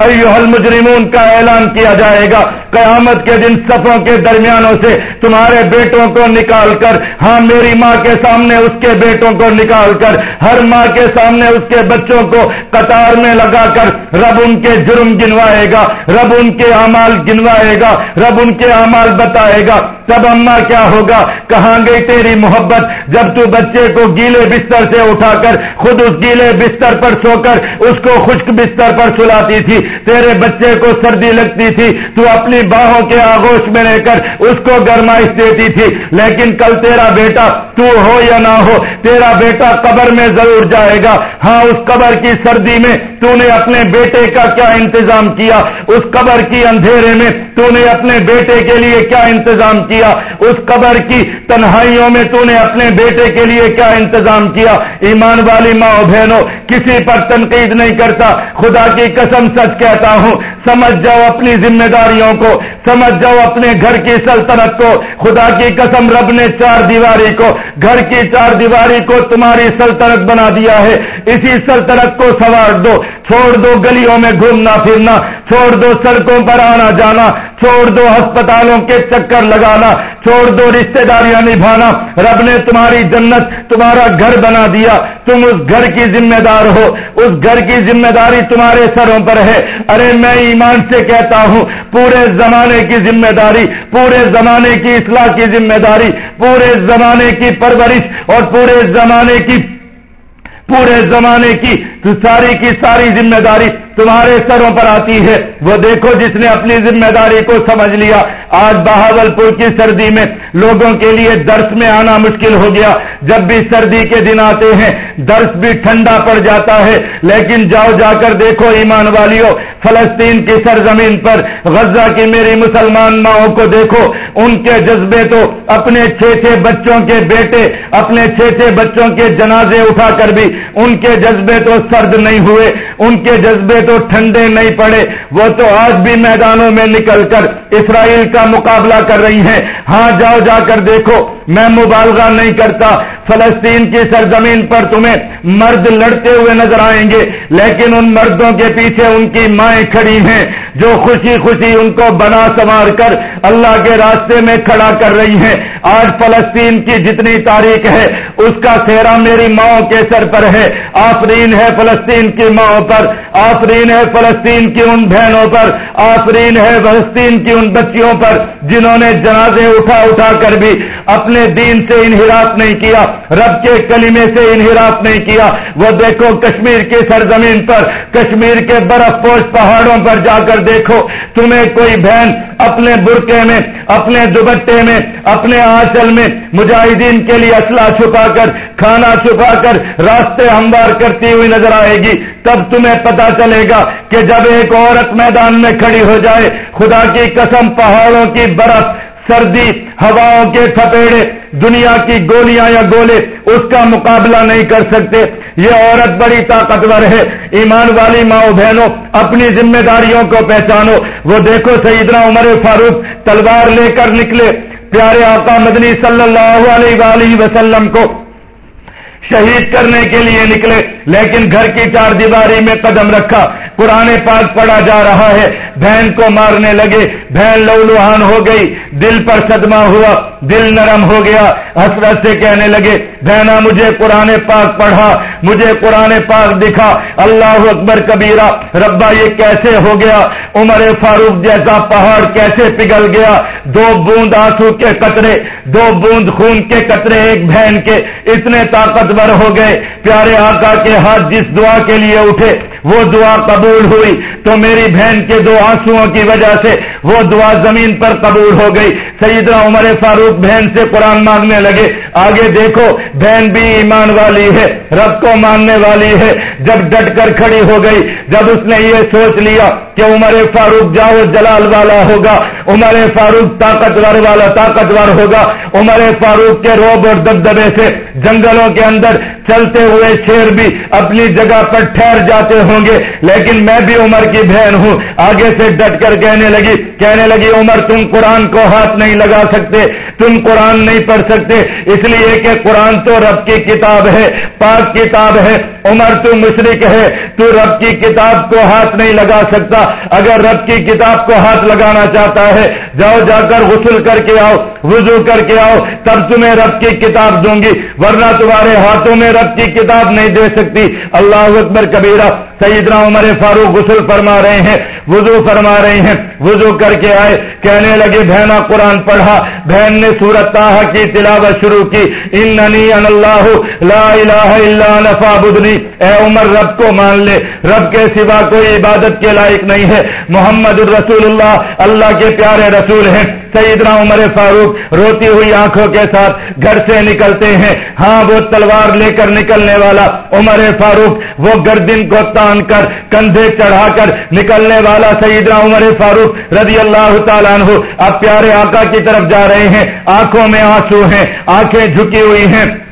ایوہ المجرمون کا اعلان کیا جائے گا۔ قیامت کے دن صفوں کے درمیانوں سے تمہارے بیٹوں کو نکال کر ہاں میری ماں کے سامنے اس کے بیٹوں کو نکال کر، ہر ماں کے سامنے اس کے بچوں کو قطار میں لگا کر رب ان کے جرم گنوائے گا، رب ان کے اعمال گنوائے گا، رب ان کے اعمال بتائے گا۔ تب اما کیا ہوگا؟ کہاں گئی تیری محبت؟ جب تو بچے کو گیلے بستر سے اٹھا کر، خود اس گیلے بستر پر سو کر، اس کو خشک بستر پر سلاتی تھی۔ تیرے بچے کو سردی لگتی تھی، تو اپنی باہوں کے آگوش میں رہ کر اس کو گرمائش دیتی تھی۔ لیکن کل تیرا بیٹا، تو ہو یا نہ ہو، تیرا بیٹا قبر میں ضرور جائے گا۔ ہاں اس قبر کی سردی میں تو نے اپنے بیٹے کا کیا انتظام کیا؟ اس قبر کی اندھیرے میں تو نے اپنے بیٹے کے لیے کیا انتظام کیا؟ اس قبر کی تنہائیوں میں تو نے اپنے بیٹے کے لیے کیا انتظام کیا؟ ایمان والی ماں بہنوں، کسی پر تنقید نہیں کرتا، خدا کی قسم سچ کہتا ہوں، سمجھ جاؤ اپنی ذمہ داریوں کو سمجھ جاؤ اپنے گھر کی سلطنت کو۔ خدا کی قسم رب نے چار دیواری کو، گھر کی چار دیواری کو تمہاری سلطنت بنا دیا ہے۔ اسی سلطنت کو سوار دو، چھوڑ دو گلیوں میں گھومنا پھرنا، چھوڑ دو سڑکوں پر آنا جانا، چھوڑ دو ہسپتالوں کے چکر لگانا، چھوڑ دو رشتے داریاں نبھانا۔ رب نے تمہاری جنت، تمہارا گھر بنا دیا۔ تم اس گھر کی ذمہ دار ہو، اس گھر کی ذمہ داری تمہارے سروں پر ہے۔ ارے، میں ایمان سے کہتا ہوں، پورے زمانے کی ذمہ داری، پورے زمانے کی اصلاح کی ذمہ داری، پورے زمانے کی پرورش اور پورے زمانے کی، پورے زمانے کی ساری کی ساری ذمہ داری تمہارے سروں پر آتی ہے۔ وہ دیکھو جس نے اپنی ذمہ داری کو سمجھ لیا۔ آج بہاول پور کی سردی میں لوگوں کے لیے درس میں آنا مشکل ہو گیا۔ جب بھی سردی کے دن آتے ہیں، درس بھی ٹھنڈا پڑ جاتا ہے۔ لیکن جاؤ، جا کر دیکھو ایمان والیوں فلسطین کی سرزمین پر، غزہ کی میری مسلمان ماؤں کو دیکھو۔ ان کے جذبے تو اپنے چھ چھ بچوں کے بیٹے، اپنے چھ چھ بچوں کے جنازے اٹھا کر بھی، ان کے جذبے تو سرد نہیں ہوئے۔ ان کے جذبے تو ٹھنڈے نہیں پڑے، وہ تو آج بھی میدانوں میں نکل کر اسرائیل کا مقابلہ کر رہی ہیں۔ ہاں جاؤ، جا کر دیکھو، میں مبالغہ نہیں کرتا۔ فلسطین کی سرزمین پر تمہیں مرد لڑتے ہوئے نظر آئیں گے، لیکن ان مردوں کے پیچھے ان کی مائیں کھڑی ہیں جو خوشی خوشی ان کو بنا سنوار کر اللہ کے راستے میں کھڑا کر رہی ہیں۔ آج فلسطین کی جتنی تاریخ ہے اس کا سہرا میری ماؤں کے سر پر ہے۔ آفرین ہے فلسطین کی ماؤں پر۔ آفرین ہے فلسطین کی ان بہنوں پر۔ آفرین ہے فلسطین کی ان بچیوں پر جنہوں نے جنازے اٹھا اٹھا کر بھی اپنے دین سے انحراف نہیں کیا، رب کے کلمے سے انحراف نہیں کیا۔ وہ دیکھو کشمیر کی سرزمین پر، کشمیر کے برف پوش پہاڑوں پر جا کر دیکھو۔ تمہیں کوئی بہن اپنے برقے میں، اپنے دوبٹے میں، اپنے آنچل میں مجاہدین کے لیے اسلحہ چھپا کر، کھانا چھپا کر راستے ہموار کرتی ہوئی نظر آئے گی۔ تب تمہیں پتا چلے گا کہ جب ایک عورت میدان میں کھڑی ہو جائے، خدا کی قسم پہاڑوں کی برف، سردی، ہواؤں کے تھپیڑے دنیا کی گولیاں یا گولے، اس کا مقابلہ نہیں کر سکتے۔ یہ عورت بڑی طاقتور ہے۔ ایمان والی ماؤں بہنوں، اپنی ذمہ داریوں کو پہچانو۔ وہ دیکھو سیدنا عمر فاروق تلوار لے کر نکلے۔ پیارے آقا مدنی صلی اللہ علیہ وآلہ وسلم کو شہید کرنے کے لیے نکلے، لیکن گھر کی چار دیواری میں قدم رکھا پرانے پاک پڑا جا رہا ہے۔ بہن کو مارنے لگے، بہن لو لوہان ہو گئی، دل پر صدمہ ہوا، دل نرم ہو گیا، حسرت سے کہنے لگے بہنا مجھے قرآن پاک پڑھا، مجھے قرآن پاک دکھا، اللہ اکبر کبیرہ، ربا یہ کیسے ہو گیا؟ عمر فاروق جیسا پہاڑ کیسے پگھل گیا؟ دو بوند آنسو کے قطرے، دو بوند خون کے قطرے ایک بہن کے اتنے طاقتور ہو گئے۔ پیارے آقا کے ہاتھ جس دعا کے لیے اٹھے، وہ دعا قبول ہوئی۔ تو میری بہن کے دو آنسو کی وجہ سے وہ دعا زمین پر قبول ہو گئی۔ سیدنا عمر فاروق بہن سے قرآن مانگنے لگے۔ آگے دیکھو، بہن بھی ایمان والی ہے، رب کو ماننے والی ہے۔ جب ڈٹ کر کھڑی ہو گئی، جب اس نے یہ سوچ لیا کہ عمر فاروق جاؤ، جلال والا ہوگا، عمر فاروق طاقتور والا طاقتور ہوگا۔ عمر فاروق کے روب اور دبدبے سے جنگلوں کے اندر چلتے ہوئے شیر بھی اپنی جگہ پر ٹھہر جاتے ہوں گے۔ لیکن میں بھی عمر کی بہن ہوں۔ آگے سے ڈٹ کر کہنے لگی کہنے لگی، عمر تم قرآن کو ہاتھ نہیں لگا سکتے، تم قرآن نہیں پڑھ سکتے۔ اس لیے کہ قرآن تو رب کی کتاب ہے، پاک کتاب ہے۔ عمر تو مشرق ہے، تو رب کی کتاب کو ہاتھ نہیں لگا سکتا۔ اگر رب کی کتاب کو ہاتھ لگانا چاہتا ہے، جاؤ، جا کر غسل کر کے آؤ، وضو کر کے آؤ، تب تمہیں رب کی کتاب دوں گی۔ ورنہ تمہارے ہاتھوں میں رب کی کتاب نہیں دے سکتی۔ اللہ اکبر کبیرہ، سیدنا عمر فاروق غسل فرما رہے ہیں، وضو فرما رہے ہیں۔ وضو کر کے آئے، کہنے لگے بہنا قرآن پڑھا۔ بہن نے سورت تاہا کی تلاوت شروع کی۔ اننی ان اللہ، لا الہ الا نفا بدنی اے عمر، رب کو مان لے۔ رب کے سوا کوئی عبادت کے لائق نہیں ہے۔ محمد الرسول اللہ اللہ کے پیارے رسول ہیں۔ سیدنا عمر فاروق روتی ہوئی آنکھوں کے ساتھ گھر سے نکلتے ہیں۔ ہاں وہ تلوار لے کر نکلنے والا عمر فاروق، وہ گردن کو تان کر کندھے چڑھا کر نکلنے والا سیدنا عمر فاروق رضی اللہ تعالیٰ عنہ۔ اب پیارے آقا کی طرف جا رہے ہیں۔ آنکھوں میں آنسو ہیں، آنکھیں جھکی ہوئی ہیں۔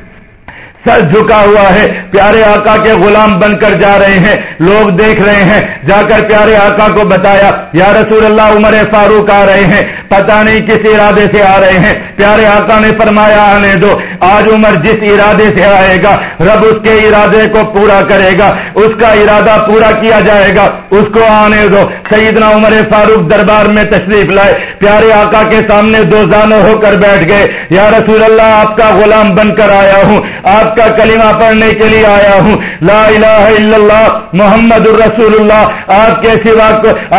سر جھکا ہوا ہے۔ پیارے آقا کے غلام بن کر جا رہے ہیں۔ لوگ دیکھ رہے ہیں۔ جا کر پیارے آقا کو بتایا، یا رسول اللہ، عمر فاروق آ رہے ہیں۔ پتہ نہیں کس ارادے سے آ رہے ہیں۔ پیارے آقا نے فرمایا، آنے دو۔ آج عمر جس ارادے سے آئے گا، رب اس کے ارادے کو پورا کرے گا۔ اس کا ارادہ پورا کیا جائے گا؟ اس کو آنے دو۔ سیدنا عمر فاروق دربار میں تشریف لائے۔ پیارے آقا کے سامنے دو زانو ہو کر بیٹھ گئے۔ یا رسول اللہ، آپ کا غلام بن کر آیا ہوں۔ آپ کا کلمہ پڑھنے کے لیے آیا ہوں۔ لا الہ الا اللہ، محمد الرسول اللہ آپ کے سوا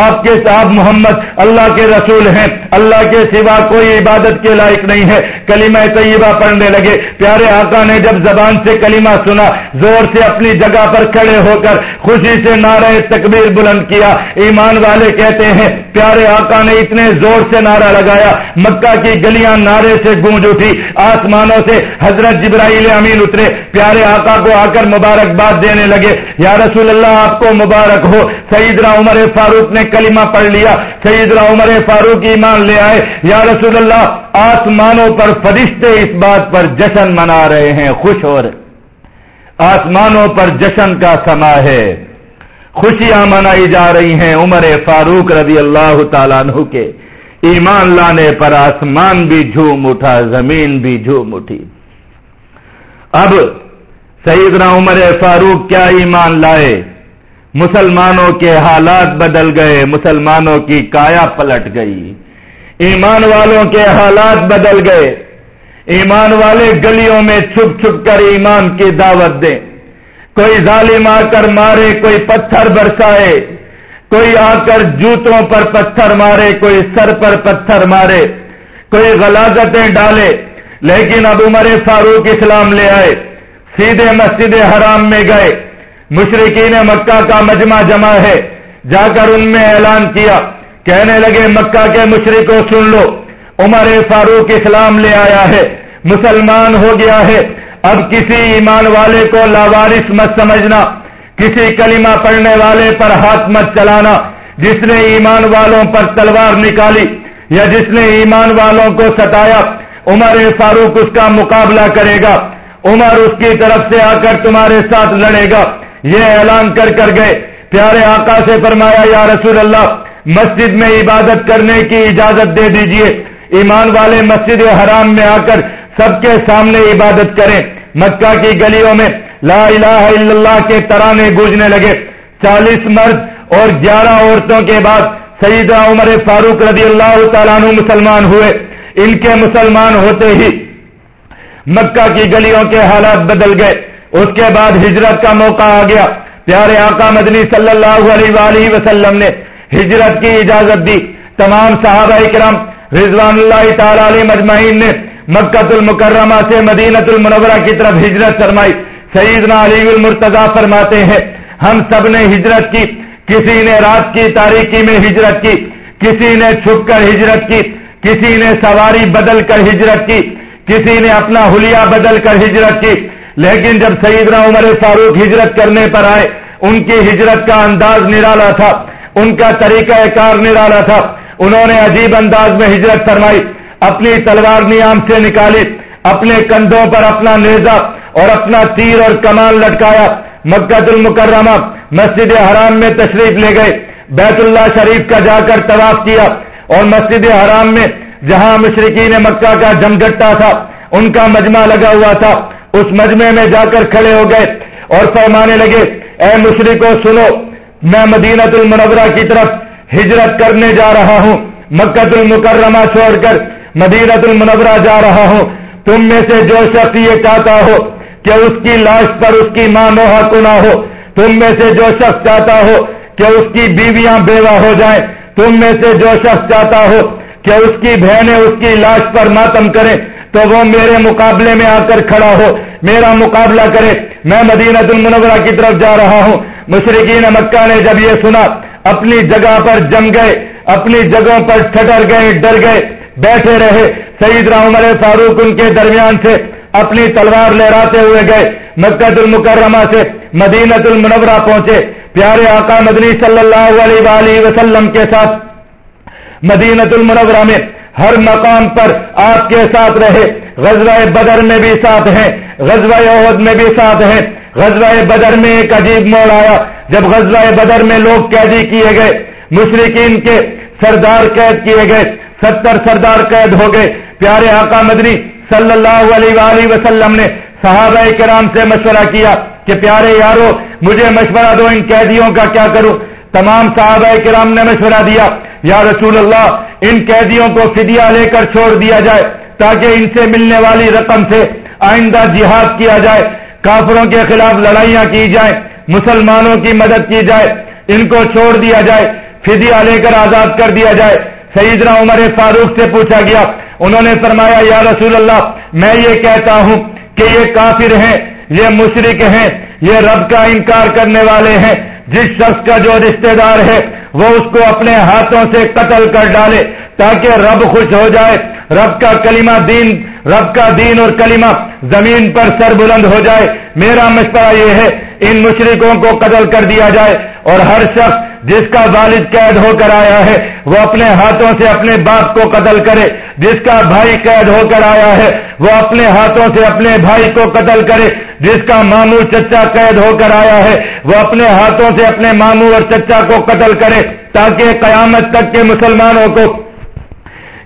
آپ کے صاحب محمد اللہ کے رسول ہیں۔ اللہ کے سوا کوئی عبادت کے لائق نہیں ہے۔ کلمہ طیبہ پڑھنے لگے۔ پیارے آقا نے جب زبان سے کلمہ سنا، زور سے اپنی جگہ پر کھڑے ہو کر خوشی سے نعرہ تکبیر بلند کیا۔ ایمان والے کہتے ہیں، پیارے آقا نے اتنے زور سے نعرہ لگایا۔ مکہ کی گلیاں نعرے سے گونج اٹھی۔ آسمانوں سے حضرت جبرائیل امین اترے۔ پیارے آقا کو آ کر مبارکباد دینے لگے۔ یا رسول اللہ، آپ کو مبارک ہو۔ سیدنا عمر فاروق نے کلمہ پڑھ لیا۔ سیدنا عمر فاروق ایمان لے آئے۔ یا رسول اللہ، آسمانوں پر فرشتے اس بات پر جشن منا رہے ہیں۔ خوش ہو رہے۔ آسمانوں پر جشن کا سما ہے۔ خوشیاں منائی جا رہی ہیں عمر فاروق رضی اللہ تعالیٰ عنہ کے۔ ایمان لانے پر آسمان بھی جھوم اٹھا، زمین بھی جھوم اٹھی۔ اب سیدنا عمر فاروق کیا ایمان لائے؟ مسلمانوں کے حالات بدل گئے، مسلمانوں کی کایا پلٹ گئی۔ ایمان والوں کے حالات بدل گئے۔ ایمان والے گلیوں میں چھپ چھپ کر ایمان کی دعوت دیں۔ کوئی ظالم آ کر مارے، کوئی پتھر برسائے۔ کوئی آ کر جوتوں پر پتھر مارے، کوئی سر پر پتھر مارے۔ کوئی غلاظتیں ڈالے۔ لیکن اب عمر فاروق اسلام لے آئے، سیدھے مسجد حرام میں گئے۔ مشرقین مکہ کا مجمع جمع ہے۔ جا کر ان میں اعلان کیا۔ کہنے لگے، مکہ کے مشرقوں سن لو۔ عمر فاروق اسلام لے آیا ہے۔ مسلمان ہو گیا ہے۔ اب کسی ایمان والے کو لاوارث مت سمجھنا۔ کسی کلمہ پڑھنے والے پر ہاتھ مت چلانا۔ جس نے ایمان والوں پر تلوار نکالی یا جس نے ایمان والوں کو ستایا عمر فاروق اس کا مقابلہ کرے گا۔ عمر اس کی طرف سے آ کر تمہارے ساتھ لڑے گا۔ یہ اعلان کر کر گئے۔ پیارے آقا سے فرمایا، یا رسول اللہ، مسجد میں عبادت کرنے کی اجازت دے دیجیے۔ ایمان والے مسجد حرام میں آ کر سب کے سامنے عبادت کریں۔ مکہ کی گلیوں میں لا الہ الا اللہ کے ترانے گوجنے لگے۔ چالیس مرد اور گیارہ عورتوں کے بعد سعید عمر فاروق رضی اللہ تعالیٰ مسلمان ہوئے۔ ان کے مسلمان ہوتے ہی مکہ کی گلیوں کے حالات بدل گئے۔ اس کے بعد ہجرت کا موقع آ گیا۔ پیارے آقا مدنی صلی اللہ علیہ وآلہ وسلم نے ہجرت کی اجازت دی۔ تمام صحابہ اکرام رضوان اللہ تعالی علیہ مجمعین نے مکہ المکرمہ سے مدینت المنورہ کی طرف ہجرت فرمائی۔ سیدنا علی المرتضی فرماتے ہیں، ہم سب نے ہجرت کی، کسی نے رات کی تاریخی میں ہجرت کی، کسی نے چھپ کر ہجرت کی۔ کسی نے سواری بدل کر ہجرت کی، کسی نے اپنا حلیہ بدل کر ہجرت کی۔ لیکن جب سیدنا عمر فاروق ہجرت کرنے پر آئے، ان کی ہجرت کا انداز نرالا تھا، ان کا طریقہ کار نرالا تھا۔ انہوں نے عجیب انداز میں ہجرت فرمائی، اپنی تلوار نیام سے نکالی، اپنے کندھوں پر اپنا نیزا اور اپنا تیر اور کمال لٹکایا۔ مکہ المکرمہ مسجد حرام میں تشریف لے گئے، بیت اللہ شریف کا جا کر طواف کیا۔ اور مسجد حرام میں جہاں مشرقین مکہ کا جمگٹا تھا، ان کا مجمع لگا ہوا تھا۔ اس مجمع میں جا کر کھڑے ہو گئے اور فرمانے لگے، اے مشرقوں سنو، میں مدینت المنورہ کی طرف ہجرت کرنے جا رہا ہوں۔ مکت المکرمہ چھوڑ کر مدینت المنورہ جا رہا ہوں۔ تم میں سے جو شخص یہ چاہتا ہو کہ اس کی لاش پر اس کی ماں نوحا کنا ہو، تم میں سے جو شخص چاہتا ہو کہ اس کی بیویاں بیوہ ہو جائیں تم میں سے جو شخص چاہتا ہو کہ اس کی بہنیں اس کی لاش پر ماتم کریں، تو وہ میرے مقابلے میں آ کر کھڑا ہو، میرا مقابلہ کرے۔ میں مدینہ المنورہ کی طرف جا رہا ہوں۔ مشرقین مکہ نے جب یہ سنا، اپنی جگہ پر جم گئے، اپنی جگہوں پر ٹھٹر گئے، ڈر گئے، بیٹھے رہے۔ سعید عمر فاروق ان کے درمیان سے اپنی تلوار لہراتے ہوئے گئے۔ مکہ المکرمہ سے مدینت المنورہ پہنچے۔ پیارے آقا مدنی صلی اللہ علیہ وآلہ وسلم کے ساتھ مدینت المنورہ میں ہر مقام پر آپ کے ساتھ رہے، غزوہ بدر میں بھی ساتھ ہیں، غزوہ عہد میں بھی ساتھ ہیں۔ غزوہ بدر میں ایک عجیب موڑ آیا، جب غزوہ بدر میں لوگ قیدی کیے گئے مشرقین کے سردار قید کیے گئے، ستر سردار قید ہو گئے۔ پیارے آقا مدنی صلی اللہ علیہ وآلہ وسلم نے صحابہ کرام سے مشورہ کیا کہ پیارے یارو، مجھے مشورہ دو ان قیدیوں کا کیا کروں؟ تمام صحابہ کرام نے مشورہ دیا، یا رسول اللہ، ان قیدیوں کو فدیہ لے کر چھوڑ دیا جائے، تاکہ ان سے ملنے والی رقم سے آئندہ جہاد کیا جائے، کافروں کے خلاف لڑائیاں کی جائیں، مسلمانوں کی مدد کی جائے، ان کو چھوڑ دیا جائے، فدیہ لے کر آزاد کر دیا جائے۔ سیدنا عمر فاروق سے پوچھا گیا، انہوں نے فرمایا، یا رسول اللہ، میں یہ کہتا ہوں کہ یہ کافر ہیں یہ مشرق ہیں، یہ رب کا انکار کرنے والے ہیں۔ جس شخص کا جو رشتہ دار ہے، وہ اس کو اپنے ہاتھوں سے قتل کر ڈالے تاکہ رب خوش ہو جائے۔ رب کا کلمہ دین، رب کا دین اور کلمہ زمین پر سر بلند ہو جائے۔ میرا مشورہ یہ ہے، ان مشرقوں کو قتل کر دیا جائے اور ہر شخص جس کا والد قید ہو کر آیا ہے، وہ اپنے ہاتھوں سے اپنے باپ کو قتل کرے۔ جس کا بھائی قید ہو کر آیا ہے، وہ اپنے ہاتھوں سے اپنے بھائی کو قتل کرے۔ جس کا ماموں چچا قید ہو کر آیا ہے، وہ اپنے ہاتھوں سے اپنے ماموں اور چچا کو قتل کرے تاکہ قیامت تک کے مسلمانوں کو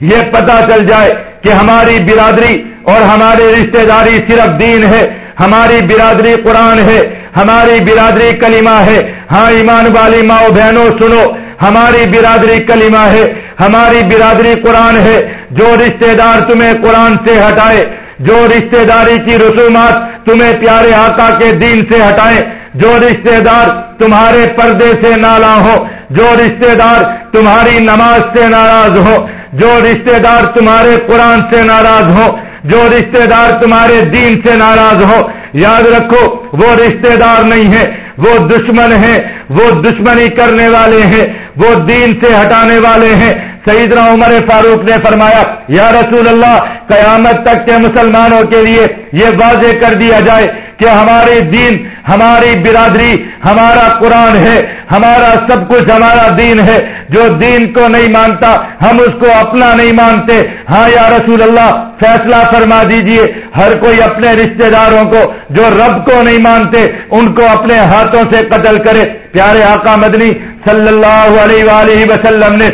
یہ پتا چل جائے کہ ہماری برادری اور ہماری رشتہ داری صرف دین ہے، ہماری برادری قرآن ہے۔ ہماری برادری کلمہ ہے۔ ہاں ایمان والی ماؤ بہنوں، سنو، ہماری برادری کلمہ ہے۔ ہماری برادری قرآن ہے۔ جو رشتہ دار تمہیں قرآن سے ہٹائے، جو رشتہ داری کی رسومات تمہیں پیارے آقا کے دین سے ہٹائے، جو رشتہ دار تمہارے پردے سے نالا ہو، جو رشتہ دار تمہاری نماز سے ناراض ہو، جو رشتہ دار تمہارے قرآن سے ناراض ہو، جو رشتہ دار تمہارے دین سے ناراض ہو یاد رکھو، وہ رشتہ دار نہیں ہے وہ دشمن ہیں، وہ دشمنی کرنے والے ہیں، وہ دین سے ہٹانے والے ہیں۔ سیدنا عمر فاروق نے فرمایا، یا رسول اللہ، قیامت تک کے مسلمانوں کے لیے یہ واضح کر دیا جائے کہ ہمارے دین، ہماری برادری، ہمارا قرآن ہے، ہمارا سب کچھ ہمارا دین ہے۔ جو دین کو نہیں مانتا، ہم اس کو اپنا نہیں مانتے۔ ہاں یا رسول اللہ، فیصلہ فرما دیجیے۔ ہر کوئی اپنے رشتہ داروں کو، جو رب کو نہیں مانتے، ان کو اپنے ہاتھوں سے قتل کرے۔ پیارے آقا مدنی صلی اللہ علیہ وآلہ وسلم نے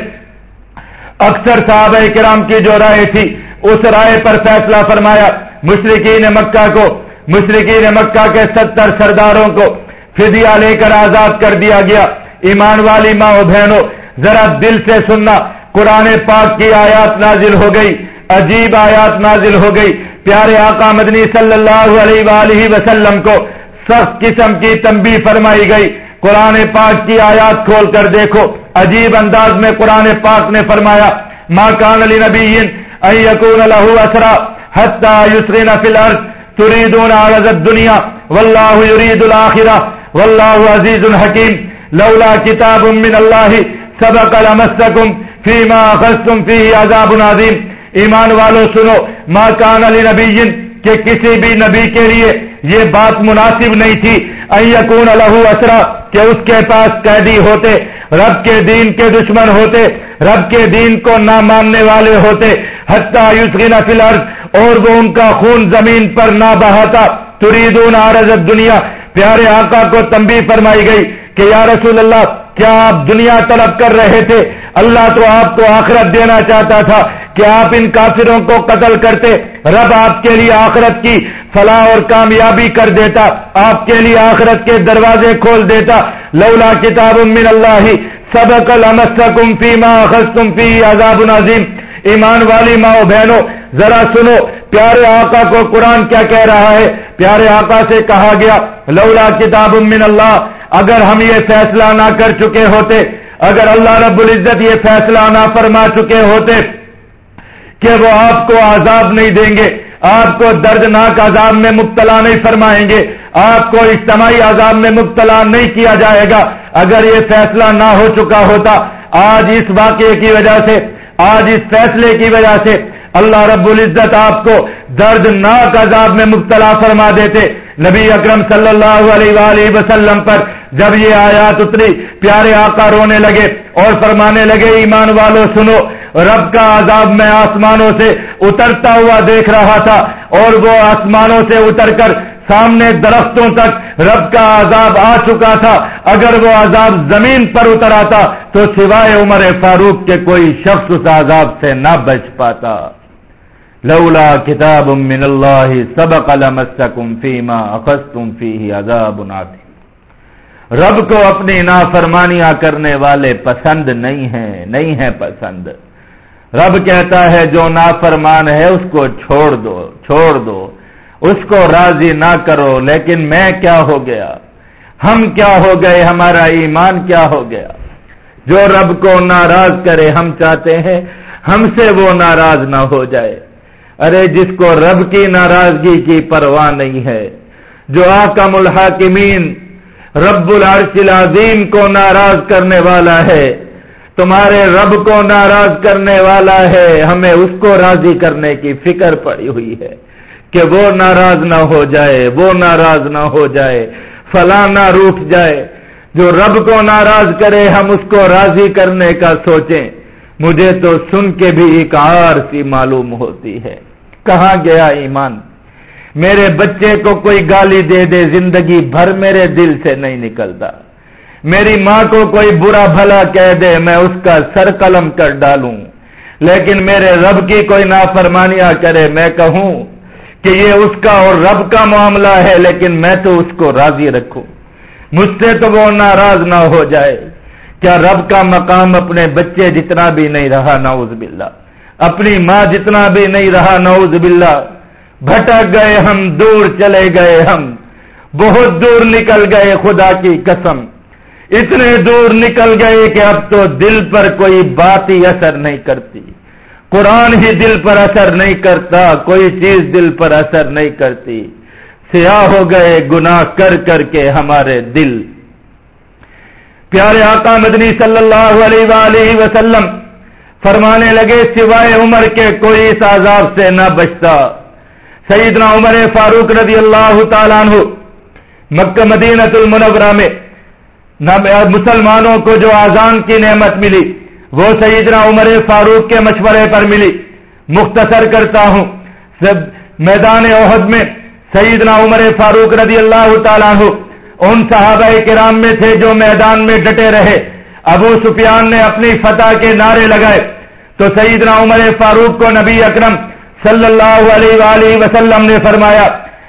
اکثر صحابہ کرام کی جو رائے تھی، اس رائے پر فیصلہ فرمایا۔ مشرقین مکہ کو مشرقین مکہ کے ستر سرداروں کو فدیہ لے کر آزاد کر دیا گیا۔ ایمان والی ماں و بہنوں، ذرا دل سے سننا، قرآن پاک کی آیات نازل ہو گئی، عجیب آیات نازل ہو گئی۔ پیارے آقا مدنی صلی اللہ علیہ وآلہ وسلم کو سخت قسم کی تنبی فرمائی گئی۔ قرآن پاک کی آیات کھول کر دیکھو۔ عجیب انداز میں قرآن پاک نے فرمایا ماں کان علی نبی یقون له اسرا حتى يسرن الارض تريدون عرض الدنيا والله يريد الاخره والله عزيز حكيم لولا كتاب من الله سبق لمسكم فيما اخذتم فيه عذاب عظيم ایمان والو سنو، ما کان علی نبی کہ کسی بھی نبی کے لیے یہ بات مناسب نہیں تھی۔ یقون الح اسرا کہ اس کے پاس قیدی ہوتے، رب کے دین کے دشمن ہوتے، رب کے دین کو نہ ماننے والے ہوتے، حتیٰ یوسغین فی الارض اور وہ ان کا خون زمین پر نہ بہاتا. تریدون عرض دنیا پیارے آقا کو تنبیہ فرمائی گئی کہ یا رسول اللہ، کیا آپ دنیا طلب کر رہے تھے؟ اللہ تو آپ کو آخرت دینا چاہتا تھا کہ آپ ان کافروں کو قتل کرتے، رب آپ کے لیے آخرت کی فلاح اور کامیابی کر دیتا، آپ کے لیے آخرت کے دروازے کھول دیتا. لولا کتاب من اللہ، سبق المسکم فی ما اخذتم فی عذاب عظیم. ایمان والی ماں بہنوں، ذرا سنو، پیارے آقا کو قرآن کیا کہہ رہا ہے؟ پیارے آقا سے کہا گیا، لولا کتاب من اللہ، اگر ہم یہ فیصلہ نہ کر چکے ہوتے، اگر اللہ رب العزت یہ فیصلہ نہ فرما چکے ہوتے کہ وہ آپ کو عذاب نہیں دیں گے، آپ کو دردناک عذاب میں مبتلا نہیں فرمائیں گے، آپ کو اجتماعی عذاب میں مبتلا نہیں کیا جائے گا۔ اگر یہ فیصلہ نہ ہو چکا ہوتا، آج اس واقعے کی وجہ سے آج اس فیصلے کی وجہ سے اللہ رب العزت آپ کو دردناک عذاب میں مبتلا فرما دیتے۔ نبی اکرم صلی اللہ علیہ وآلہ وسلم پر جب یہ آیات اتری، پیارے آقا رونے لگے اور فرمانے لگے، ایمان والو سنو، رب کا عذاب میں آسمانوں سے اترتا ہوا دیکھ رہا تھا اور وہ آسمانوں سے اتر کر سامنے درختوں تک رب کا عذاب آ چکا تھا۔ اگر وہ عذاب زمین پر اتر آتا تو سوائے عمر فاروق کے کوئی شخص اس عذاب سے نہ بچ پاتا۔ لولا کتاب من اللہ سبق لمسکم فیما اخذتم فیہ عذاب ناتی رب کو اپنی نافرمانیاں کرنے والے پسند نہیں ہیں نہیں ہیں پسند۔ رب کہتا ہے جو نافرمان ہے اس کو چھوڑ دو چھوڑ دو۔ اس کو راضی نہ کرو، لیکن میں کیا ہو گیا؟ ہم کیا ہو گئے؟ ہمارا ایمان کیا ہو گیا؟ جو رب کو ناراض کرے، ہم چاہتے ہیں ہم سے وہ ناراض نہ ہو جائے۔ ارے، جس کو رب کی ناراضگی کی پرواہ نہیں ہے، جو آکم الحاکمین، رب العرش العظیم کو ناراض کرنے والا ہے، تمہارے رب کو ناراض کرنے والا ہے، ہمیں اس کو راضی کرنے کی فکر پڑی ہوئی ہے۔ کہ وہ ناراض نہ ہو جائے، وہ ناراض نہ ہو جائے۔ فلاں نہ روٹ جائے۔ جو رب کو ناراض کرے، ہم اس کو راضی کرنے کا سوچیں۔ مجھے تو سن کے بھی ایک آر سی معلوم ہوتی ہے۔ کہاں گیا ایمان؟ میرے بچے کو کوئی گالی دے دے، زندگی بھر میرے دل سے نہیں نکلتا۔ میری ماں کو کوئی برا بھلا کہہ دے، میں اس کا سر قلم کر ڈالوں۔ لیکن میرے رب کی کوئی نافرمانیاں کرے، میں کہوں کہ یہ اس کا اور رب کا معاملہ ہے، لیکن میں تو اس کو راضی رکھوں۔ مجھ سے تو وہ ناراض نہ ہو جائے۔ کیا رب کا مقام اپنے بچے جتنا بھی نہیں رہا، نعوذ باللہ۔ اپنی ماں جتنا بھی نہیں رہا، نعوذ باللہ۔ بھٹک گئے ہم، دور چلے گئے ہم۔ بہت دور نکل گئے خدا کی قسم۔ اتنے دور نکل گئے کہ اب تو دل پر کوئی بات ہی اثر نہیں کرتی۔ قرآن ہی دل پر اثر نہیں کرتا، کوئی چیز دل پر اثر نہیں کرتی۔ سیاہ ہو گئے گناہ کر کر کے ہمارے دل۔ پیارے آقا مدنی صلی اللہ علیہ وآلہ وسلم فرمانے لگے، سوائے عمر کے کوئی اس عذاب سے نہ بچتا۔ سیدنا عمر فاروق رضی اللہ تعالیٰ عنہ مکہ مدینت المنورہ میں مسلمانوں کو جو آزان کی نعمت ملی۔ وہ سیدنا عمر فاروق کے مشورے پر ملی۔ مختصر کرتا ہوں۔ سب میدان عہد میں سیدنا عمر فاروق رضی اللہ تعالیٰ عنہ، ان صحابہ کرام میں تھے جو میدان میں ڈٹے رہے۔ ابو سفیان نے اپنی فتح کے نعرے لگائے۔ تو سیدنا عمر فاروق کو نبی اکرم صلی اللہ علیہ وآلہ وسلم نے فرمایا،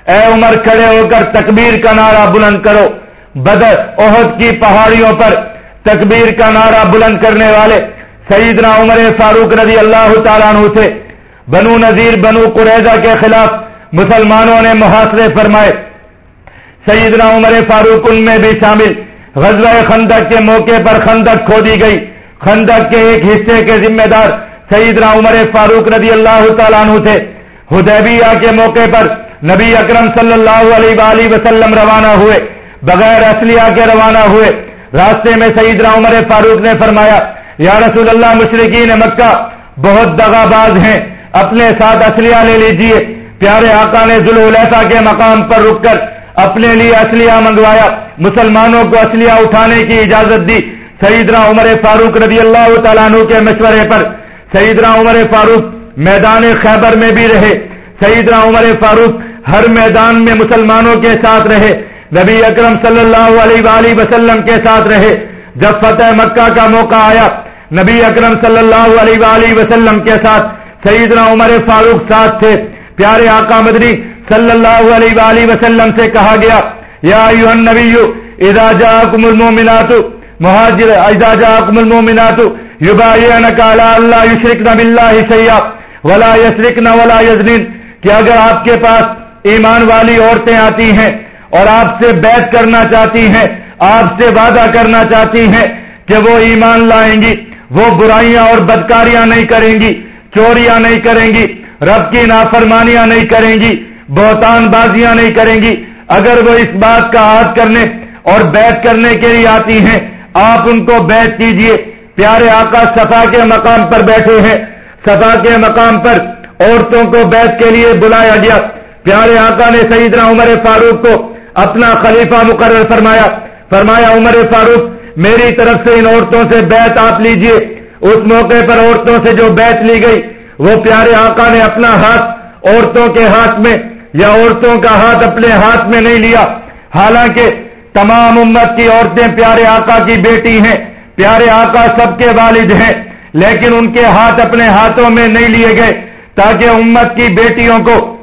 اے عمر، کھڑے ہو کر تکبیر کا نعرہ بلند کرو۔ بدر عہد کی پہاڑیوں پر تکبیر کا نعرہ بلند کرنے والے سیدنا عمر فاروق رضی اللہ تعالیٰ عنہ تھے بنو نذیر بنو قریضہ کے خلاف مسلمانوں نے محاصرے فرمائے۔ سیدنا عمر فاروق ان میں بھی شامل۔ غزوہ خندق کے موقع پر خندق کھو دی گئی۔ خندق کے ایک حصے کے ذمہ دار سیدنا عمر فاروق رضی اللہ تعالیٰ عنہ تھے۔ حدیبیہ کے موقع پر نبی اکرم صلی اللہ علیہ وآلہ وسلم روانہ ہوئے۔ بغیر اسلحہ کے روانہ ہوئے۔ راستے میں سعید عمر فاروق نے فرمایا، یا رسول اللہ مشرقین مکہ، بہت دغا باز ہیں، اپنے ساتھ اسلحہ لے لیجیے۔ پیارے آقا نے ذوالحلیفہ کے مقام پر رک کر اپنے لیے اسلحہ منگوایا۔ مسلمانوں کو اسلحہ اٹھانے کی اجازت دی۔ سعیدنا عمر فاروق رضی اللہ تعالیٰ عنہ کے مشورے پر سعیدنا عمر فاروق میدان خیبر میں بھی رہے۔ سعیدنا عمر فاروق ہر میدان میں مسلمانوں کے ساتھ رہے۔ نبی اکرم صلی اللہ علیہ وآلہ وسلم کے ساتھ رہے۔ جب فتح مکہ کا موقع آیا، نبی اکرم صلی اللہ علیہ وآلہ وسلم کے ساتھ سیدنا عمر فاروق ساتھ تھے۔ پیارے آقا مدنی صلی اللہ علیہ وآلہ وسلم سے کہا گیا، یا ایوہ النبی، اذا جاکم المومنات مہاجر، اذا جاکم المومنات یبایعنک علی اللہ یشرکن باللہ شیئا ولا یسرکن ولا یزنین۔ کہ اگر آپ کے پاس ایمان والی عورتیں آتی ہیں اور آپ سے بیعت کرنا چاہتی ہیں، آپ سے وعدہ کرنا چاہتی ہیں کہ وہ ایمان لائیں گی، وہ برائیاں اور بدکاریاں نہیں کریں گی، چوریاں نہیں کریں گی، رب کی نافرمانیاں نہیں کریں گی، بہتان بازیاں نہیں کریں گی۔ اگر وہ اس بات کا عاد کرنے اور بیت کرنے کے لیے آتی ہیں، آپ ان کو بیت کیجیے۔ پیارے آقا، صفا کے مقام پر بیٹھے ہیں۔ صفا کے مقام پر عورتوں کو بیت کے لیے بلایا گیا۔ پیارے آقا نے سیدنا عمر فاروق کو اپنا خلیفہ مقرر فرمایا۔ فرمایا، عمر فاروق، میری طرف سے ان عورتوں سے بیت آپ لیجیے۔ اس موقع پر عورتوں سے جو بیت لی گئی، وہ پیارے آقا نے اپنا ہاتھ عورتوں کے ہاتھ میں یا عورتوں کا ہاتھ اپنے ہاتھ میں نہیں لیا۔ حالانکہ تمام امت کی عورتیں پیارے آقا کی بیٹی ہیں۔ پیارے آقا سب کے والد ہیں، لیکن ان کے ہاتھ اپنے ہاتھوں میں نہیں لیے گئے، تاکہ امت کی بیٹیوں کو،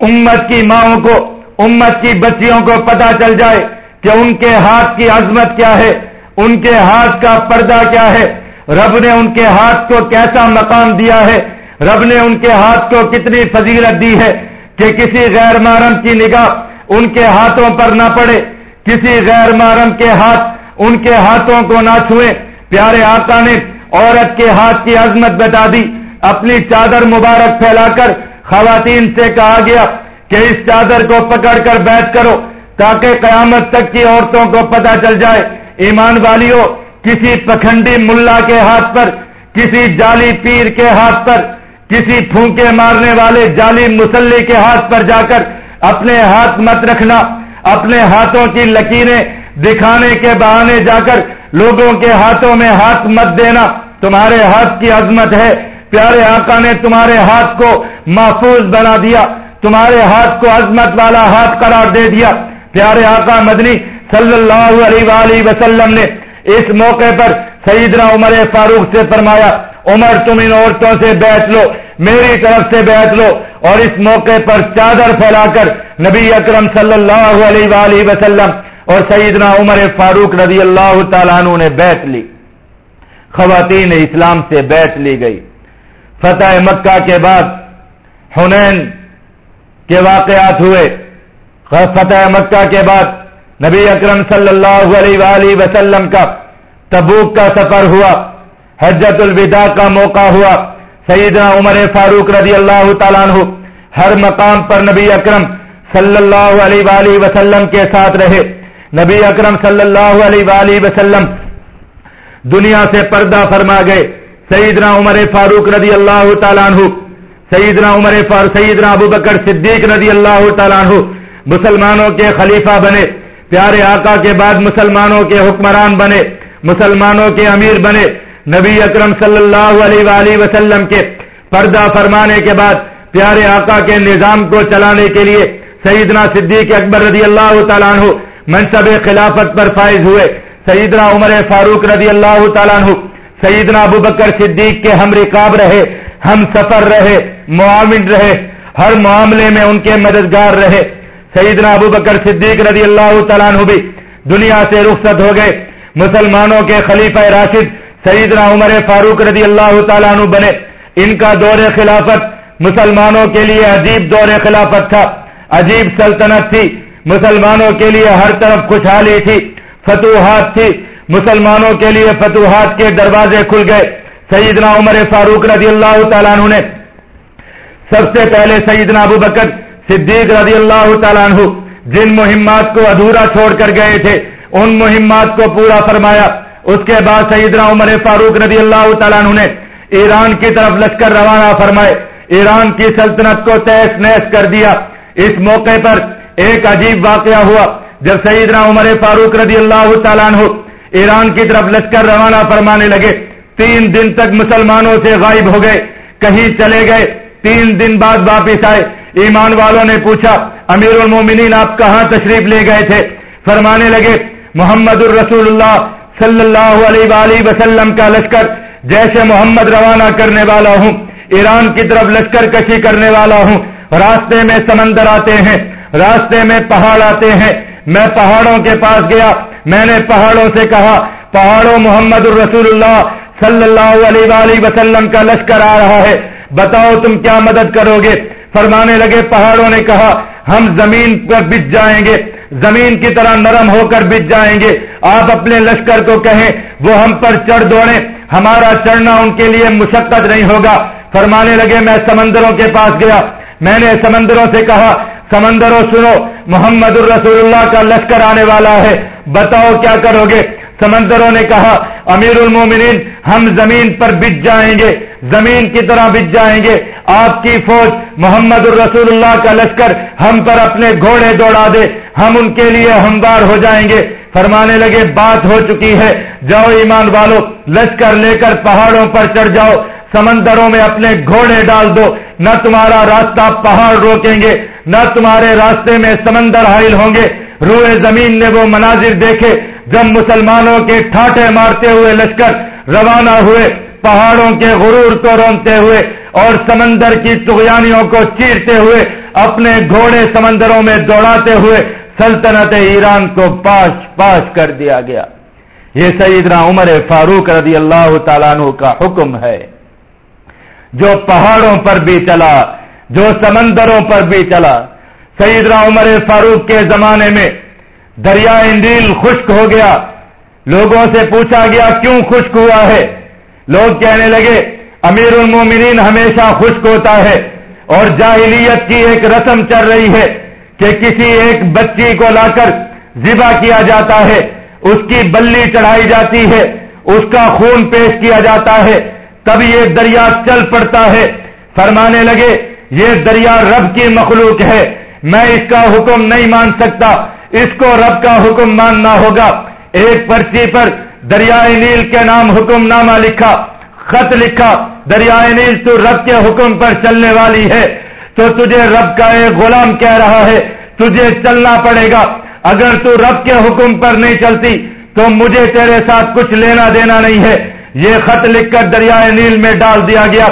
امت کی ماؤں کو امت کی بچیوں کو پتا چل جائے کہ ان کے ہاتھ کی عظمت کیا ہے، ان کے ہاتھ کا پردہ کیا ہے۔ رب نے ان کے ہاتھ کو کیسا مقام دیا ہے؟ رب نے ان کے ہاتھ کو کتنی فضیلت دی ہے کہ کسی غیر محرم کی نگاہ ان کے ہاتھوں پر نہ پڑے، کسی غیر محرم کے ہاتھ ان کے ہاتھوں کو نہ چھوئے۔ پیارے آقا نے عورت کے ہاتھ کی عظمت بتا دی، اپنی چادر مبارک پھیلا کر خواتین سے کہا گیا کہ اس چادر کو پکڑ کر بیٹھ کرو تاکہ قیامت تک کی عورتوں کو پتہ چل جائے۔ ایمان والیوں کسی پکھنڈی ملا کے ہاتھ پر، کسی جالی پیر کے ہاتھ پر، کسی پھونکے مارنے والے جالی مسلی کے ہاتھ پر جا کر اپنے ہاتھ مت رکھنا، اپنے ہاتھوں کی لکیریں دکھانے کے بہانے جا کر لوگوں کے ہاتھوں میں ہاتھ مت دینا۔ تمہارے ہاتھ کی عظمت ہے۔ پیارے آقا نے تمہارے ہاتھ کو محفوظ بنا دیا۔ تمہارے ہاتھ کو عظمت والا ہاتھ قرار دے دیا۔ پیارے آقا مدنی صلی اللہ علیہ وآلہ وسلم نے اس موقع پر سیدنا عمر فاروق سے فرمایا، عمر تم ان عورتوں سے بیٹھ لو، میری طرف سے بیٹھ لو۔ اور اس موقع پر چادر پھیلا کر نبی اکرم صلی اللہ علیہ وآلہ وسلم اور سیدنا عمر فاروق رضی اللہ تعالیٰ عنہ نے بیٹھ لی۔ خواتین اسلام سے بیٹھ لی گئی۔ فتح مکہ کے بعد حنین کے واقعات ہوئے۔ فتح مکہ کے بعد نبی اکرم صلی اللہ علیہ وآلہ وسلم کا تبوک کا سفر ہوا۔ حجت الوداع کا موقع ہوا۔ سیدنا عمر فاروق رضی اللہ تعالیٰ عنہ ہر مقام پر نبی اکرم صلی اللہ علیہ وآلہ وسلم کے ساتھ رہے۔ نبی اکرم صلی اللہ علیہ وآلہ وسلم دنیا سے پردہ فرما گئے۔ سیدنا عمر فاروق رضی اللہ تعالیٰ عنہ سیدنا عمر فاروق، سیدنا ابو بکر صدیق رضی اللہ تعالیٰ عنہ مسلمانوں کے خلیفہ بنے، پیارے آقا کے بعد مسلمانوں کے حکمران بنے، مسلمانوں کے امیر بنے۔ نبی اکرم صلی اللہ علیہ وآلہ وسلم کے پردہ فرمانے کے بعد، پیارے آقا کے نظام کو چلانے کے لیے سیدنا صدیق اکبر رضی اللہ تعالیٰ عنہ منصب خلافت پر فائز ہوئے۔ سیدنا عمر فاروق رضی اللہ تعالیٰ عنہ، سیدنا ابو بکر صدیق کے ہم رکاب رہے۔ ہم سفر رہے، معاون رہے، ہر معاملے میں ان کے مددگار رہے۔ سیدنا ابو بکر صدیق رضی اللہ تعالیٰ عنہ بھی دنیا سے رخصت ہو گئے۔ مسلمانوں کے خلیفہ راشد سیدنا عمر فاروق رضی اللہ تعالیٰ عنہ بنے۔ ان کا دور خلافت مسلمانوں کے لیے عجیب دور خلافت تھا۔ عجیب سلطنت تھی۔ مسلمانوں کے لیے ہر طرف خوشحالی تھی۔ فتوحات تھی۔ مسلمانوں کے لیے فتوحات کے دروازے کھل گئے۔ سیدنا عمر فاروق رضی اللہ تعالیٰ عنہ نے سب سے پہلے سیدنا ابو بکر صدیق رضی اللہ تعالیٰ عنہ جن مہمات کو ادھورا چھوڑ کر گئے تھے، ان مہمات کو پورا فرمایا۔ اس کے بعد سیدنا عمر فاروق رضی اللہ تعالیٰ عنہ نے ایران کی طرف لشکر روانہ فرمائے۔ ایران کی سلطنت کو تیس نیس کر دیا۔ اس موقع پر ایک عجیب واقعہ ہوا۔ جب سیدنا عمر فاروق رضی اللہ تعالیٰ عنہ ایران کی طرف لشکر روانہ فرمانے لگے تین دن تک مسلمانوں سے غائب ہو گئے، کہیں چلے گئے، تین دن بعد واپس آئے۔ ایمان والوں نے پوچھا، امیر المومنین آپ کہاں تشریف لے گئے تھے؟ فرمانے لگے، محمد الرسول اللہ صلی اللہ علیہ وآلہ وسلم کا لشکر، جیسے محمد روانہ کرنے والا ہوں، ایران کی طرف لشکر کشی کرنے والا ہوں۔ راستے میں سمندر آتے ہیں، راستے میں پہاڑ آتے ہیں۔ میں پہاڑوں کے پاس گیا، میں نے پہاڑوں سے کہا، پہاڑوں محمد الرسول اللہ صلی اللہ علیہ وآلہ وسلم کا لشکر آ رہا ہے۔ بتاؤ تم کیا مدد کرو گے؟ فرمانے لگے، پہاڑوں نے کہا، ہم زمین پر بچ جائیں گے۔ زمین کی طرح نرم ہو کر بچ جائیں گے۔ آپ اپنے لشکر کو کہیں، وہ ہم پر چڑھ دوڑیں۔ ہمارا چڑھنا ان کے لیے مشقت نہیں ہوگا۔ فرمانے لگے، میں سمندروں کے پاس گیا۔ میں نے سمندروں سے کہا، سمندروں سنو، محمد الرسول اللہ کا لشکر آنے والا ہے۔ بتاؤ کیا کرو گے؟ سمندروں نے کہا، امیر المومنین، ہم زمین پر بچ جائیں گے، زمین کی طرح بچ جائیں گے۔ آپ کی فوج محمد الرسول اللہ کا لشکر ہم پر اپنے گھوڑے دوڑا دے، ہم ان کے لیے ہموار ہو جائیں گے۔ فرمانے لگے، بات ہو چکی ہے، جاؤ ایمان والو، لشکر لے کر پہاڑوں پر چڑھ جاؤ۔ سمندروں میں اپنے گھوڑے ڈال دو، نہ تمہارا راستہ پہاڑ روکیں گے، نہ تمہارے راستے میں سمندر حائل ہوں گے۔ روئے زمین نے وہ مناظر دیکھے جب مسلمانوں کے ٹھاٹے مارتے ہوئے لشکر روانہ ہوئے، پہاڑوں کے غرور کو رونتے ہوئے اور سمندر کی تغیانیوں کو چیرتے ہوئے اپنے گھوڑے سمندروں میں دوڑاتے ہوئے سلطنت ایران کو پاش پاش کر دیا گیا۔ یہ سیدنا عمر فاروق رضی اللہ تعالیٰ عنہ کا حکم ہے۔ جو پہاڑوں پر بھی چلا، جو سمندروں پر بھی چلا سیدنا عمر فاروق کے زمانے میں دریائے نیل خشک ہو گیا۔ لوگوں سے پوچھا گیا، کیوں خشک ہوا ہے؟ لوگ کہنے لگے، امیر المومنین ہمیشہ خشک ہوتا ہے اور جاہلیت کی ایک رسم چل رہی ہے کہ کسی ایک بچی کو لا کر ذبح کیا جاتا ہے۔ اس کی بلی چڑھائی جاتی ہے، اس کا خون پیش کیا جاتا ہے۔ تب یہ دریا چل پڑتا ہے۔ فرمانے لگے، یہ دریا رب کی مخلوق ہے۔ میں اس کا حکم نہیں مان سکتا، اس کو رب کا حکم ماننا ہوگا۔ ایک پرچی پر دریائے نیل کے نام حکم نامہ لکھا، خط لکھا، دریائے نیل تو رب کے حکم پر چلنے والی ہے۔ تو تجھے رب کا ایک غلام کہہ رہا ہے، تجھے چلنا پڑے گا۔ اگر تو رب کے حکم پر نہیں چلتی، تو مجھے تیرے ساتھ کچھ لینا دینا نہیں ہے۔ یہ خط لکھ کر دریائے نیل میں ڈال دیا گیا۔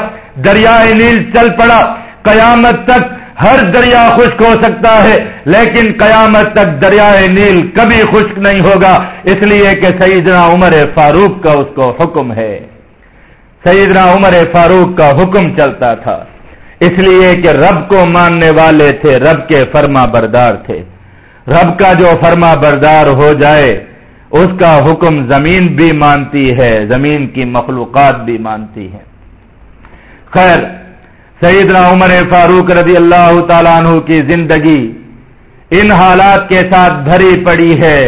دریائے نیل چل پڑا۔ قیامت تک ہر دریا خشک ہو سکتا ہے، لیکن قیامت تک دریائے نیل کبھی خشک نہیں ہوگا۔ اس لیے کہ سیدنا عمر فاروق کا اس کو حکم ہے۔ سیدنا عمر فاروق کا حکم چلتا تھا۔ اس لیے کہ رب کو ماننے والے تھے، رب کے فرما بردار تھے۔ رب کا جو فرما بردار ہو جائے، اس کا حکم زمین بھی مانتی ہے، زمین کی مخلوقات بھی مانتی ہے۔ خیر سیدنا عمر فاروق رضی اللہ تعالیٰ عنہ کی زندگی ان حالات کے ساتھ بھری پڑی ہے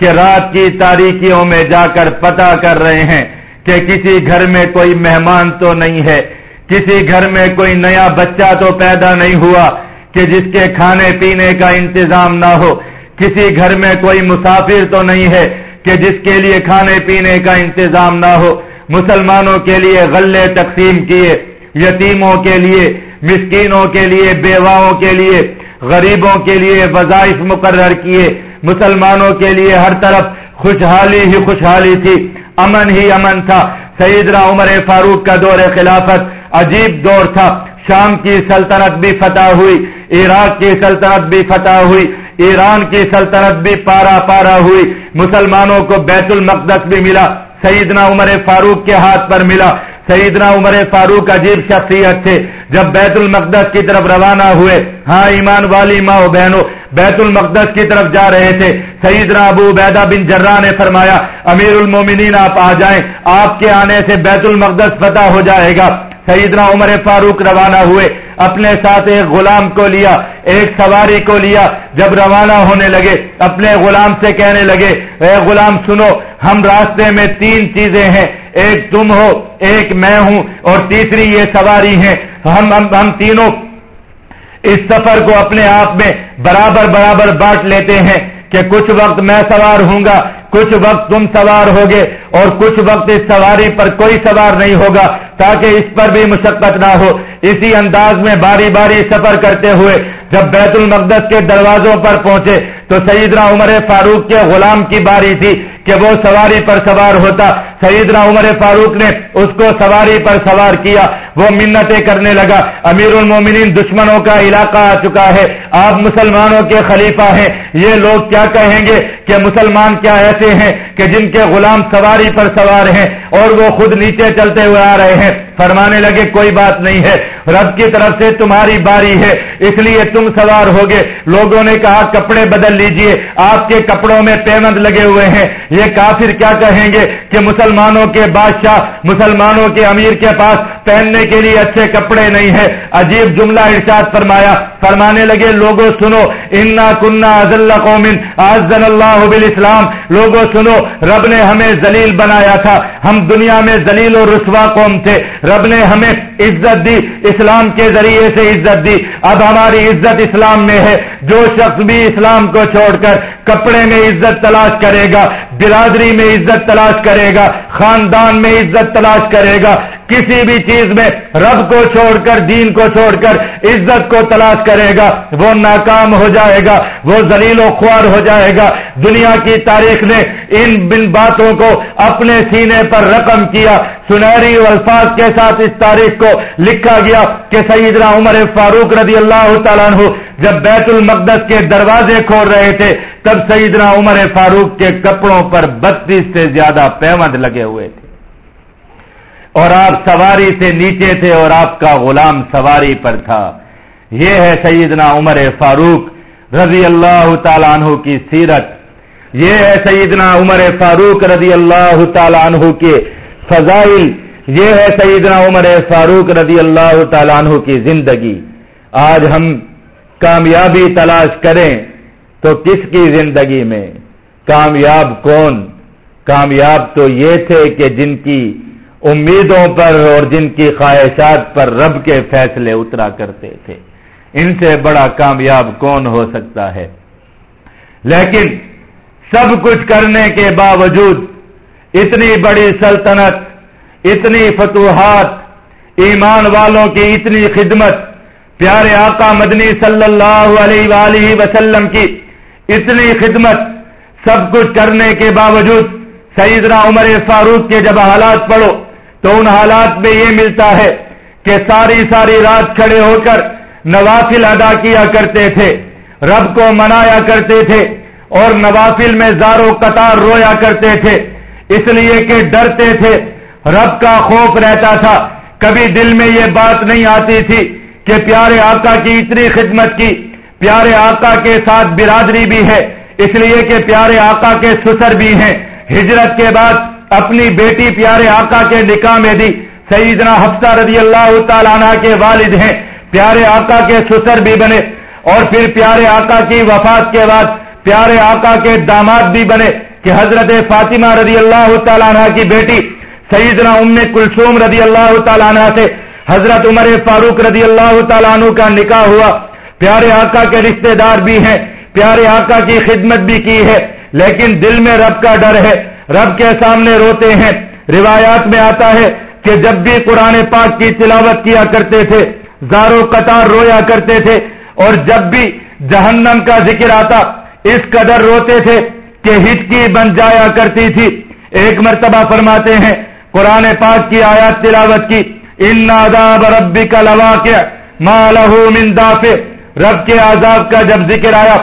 کہ رات کی تاریکیوں میں جا کر پتا کر رہے ہیں کہ کسی گھر میں کوئی مہمان تو نہیں ہے، کسی گھر میں کوئی نیا بچہ تو پیدا نہیں ہوا کہ جس کے کھانے پینے کا انتظام نہ ہو۔ کسی گھر میں کوئی مسافر تو نہیں ہے کہ جس کے لیے کھانے پینے کا انتظام نہ ہو۔ مسلمانوں کے لیے غلے تقسیم کیے۔ یتیموں کے لیے، مسکینوں کے لیے، بیواؤں کے لیے، غریبوں کے لیے وظائف مقرر کیے۔ مسلمانوں کے لیے ہر طرف خوشحالی ہی خوشحالی تھی، امن ہی امن تھا۔ سیدنا عمر فاروق کا دور خلافت عجیب دور تھا۔ شام کی سلطنت بھی فتح ہوئی، عراق کی سلطنت بھی فتح ہوئی، ایران کی سلطنت بھی پارا پارا ہوئی۔ مسلمانوں کو بیت المقدس بھی ملا، سیدنا عمر فاروق کے ہاتھ پر ملا۔ سیدنا عمر فاروق عجیب شخصیت تھے جب بیت المقدس کی طرف روانہ ہوئے ہاں ایمان والی ماں بہنوں، بیت المقدس کی طرف جا رہے تھے۔ سیدنا ابو بیدا بن جرا نے فرمایا، امیر المومنین، آپ آ جائیں، آپ کے آنے سے بیت المقدس فتح ہو جائے گا۔ سیدنا عمر فاروق روانہ ہوئے۔ اپنے ساتھ ایک غلام کو لیا، ایک سواری کو لیا۔ جب روانہ ہونے لگے، اپنے غلام سے کہنے لگے، اے غلام، سنو، ہم راستے میں تین چیزیں ہیں۔ ایک تم ہو ایک میں ہوں اور تیسری یہ سواری ہے ہم ہم, ہم تینوں اس سفر کو اپنے آپ میں برابر برابر بانٹ لیتے ہیں کہ کچھ وقت میں سوار ہوں گا کچھ وقت تم سوار ہوگے اور کچھ وقت اس سواری پر کوئی سوار نہیں ہوگا تاکہ اس پر بھی مشقت نہ ہو۔ اسی انداز میں باری باری سفر کرتے ہوئے جب بیت المقدس کے دروازوں پر پہنچے تو سیدنا عمر فاروق کے غلام کی باری تھی کہ وہ سواری پر سوار ہوتا۔ سیدنا عمر فاروق نے اس کو سواری پر سوار کیا۔ وہ منتیں کرنے لگا۔ امیر المومنین دشمنوں کا علاقہ آ چکا ہے۔ آپ مسلمانوں کے خلیفہ ہیں۔ یہ لوگ کیا کہیں گے کہ مسلمان کیا ایسے ہیں کہ جن کے غلام سواری پر سوار ہیں اور وہ خود نیچے چلتے ہوئے آ رہے ہیں۔ فرمانے لگے، کوئی بات نہیں ہے۔ رب کی طرف سے تمہاری باری ہے۔ اس لیے تم سوار ہوگے۔ لوگوں نے کہا، کپڑے بدل لیجیے۔ آپ کے کپڑوں میں پیمند لگے ہوئے ہیں۔ یہ کافر کیا کہیں گے کہ مسلمانوں کے بادشاہ، مسلمانوں کے امیر کے پاس پہننے کے لیے اچھے کپڑے نہیں ہے عجیب جملہ ارشاد فرمایا۔ فرمانے لگے لوگوں سنو، انا کنہ قومن آزن اللہ اسلام لوگوں سنو، رب نے ہمیں ذلیل بنایا تھا۔ ہم دنیا میں ذلیل و رسوا قوم تھے۔ رب نے ہمیں عزت دی، اسلام کے ذریعے سے عزت دی۔ اب ہماری عزت اسلام میں ہے۔ جو شخص بھی اسلام کو چھوڑ کر کپڑے میں عزت تلاش کرے گا، برادری میں عزت تلاش کرے گا، خاندان میں عزت تلاش کرے گا۔ کسی بھی چیز میں رب کو چھوڑ کر، دین کو چھوڑ کر عزت کو تلاش کرے گا، وہ ناکام ہو جائے گا، وہ ذلیل و خوار ہو جائے گا۔ دنیا کی تاریخ نے ان بن باتوں کو اپنے سینے پر رقم کیا۔ سنہری الفاظ کے ساتھ اس تاریخ کو لکھا گیا کہ سیدنا عمر فاروق رضی اللہ تعالیٰ عنہ جب بیت المقدس کے دروازے کھول رہے تھے، تب سیدنا عمر فاروق کے کپڑوں پر بتیس سے زیادہ پیمند لگے ہوئے تھے۔ اور آپ سواری سے نیچے تھے اور آپ کا غلام سواری پر تھا۔ یہ ہے سیدنا عمر فاروق رضی اللہ تعالیٰ عنہ کی سیرت۔ یہ ہے سیدنا عمر فاروق رضی اللہ تعالیٰ عنہ کے فضائل۔ یہ ہے سیدنا عمر فاروق رضی اللہ تعالیٰ عنہ کی زندگی۔ آج ہم کامیابی تلاش کریں تو کس کی زندگی میں؟ کامیاب کون؟ کامیاب تو یہ تھے کہ جن کی امیدوں پر اور جن کی خواہشات پر رب کے فیصلے اترا کرتے تھے۔ ان سے بڑا کامیاب کون ہو سکتا ہے؟ لیکن سب کچھ کرنے کے باوجود اتنی بڑی سلطنت، اتنی فتوحات، ایمان والوں کی اتنی خدمت پیارے آقا مدنی صلی اللہ علیہ وآلہ وسلم کی اتنی خدمت سب کچھ کرنے کے باوجود سیدنا عمر فاروق کے جب حالات پڑھو تو ان حالات میں یہ ملتا ہے کہ ساری ساری رات کھڑے ہو کر نوافل ادا کیا کرتے تھے، رب کو منایا کرتے تھے اور نوافل میں زارو قطار رویا کرتے تھے۔ اس لیے کہ ڈرتے تھے، رب کا خوف رہتا تھا۔ کبھی دل میں یہ بات نہیں آتی تھی کہ پیارے آقا کی اتنی خدمت کی، پیارے آقا کے ساتھ برادری بھی ہے، اس لیے کہ پیارے آقا کے سسر بھی ہیں۔ ہجرت کے بعد اپنی بیٹی پیارے آقا کے نکاح میں دی۔ سیدنا حفصہ رضی اللہ تعالیٰ عنہ کے والد ہیں۔ پیارے آقا کے سسر بھی بنے۔ اور پھر پیارے آقا کی وفات کے بعد پیارے آقا کے داماد بھی بنے۔ کہ حضرت فاطمہ رضی اللہ تعالیٰ عنہ کی بیٹی سیدنا ام کلثوم رضی اللہ تعالیٰ عنہ سے حضرت عمر فاروق رضی اللہ تعالیٰ عنہ کا نکاح ہوا۔ پیارے آقا کے رشتہ دار بھی ہیں، پیارے آقا کی خدمت بھی کی ہے، لیکن دل میں رب کا ڈر ہے۔ رب کے سامنے روتے ہیں۔ روایات میں آتا ہے کہ جب بھی قرآن پاک کی تلاوت کیا کرتے تھے، زارو قطار رویا کرتے تھے، اور جب بھی جہنم کا ذکر آتا، اس قدر روتے تھے کہ ہچکی بن جایا کرتی تھی۔ ایک مرتبہ فرماتے ہیں، قرآن پاک کی آیات تلاوت کی۔ ان عذاب ربی کا لوا من دافع رب کے عذاب کا جب ذکر آیا،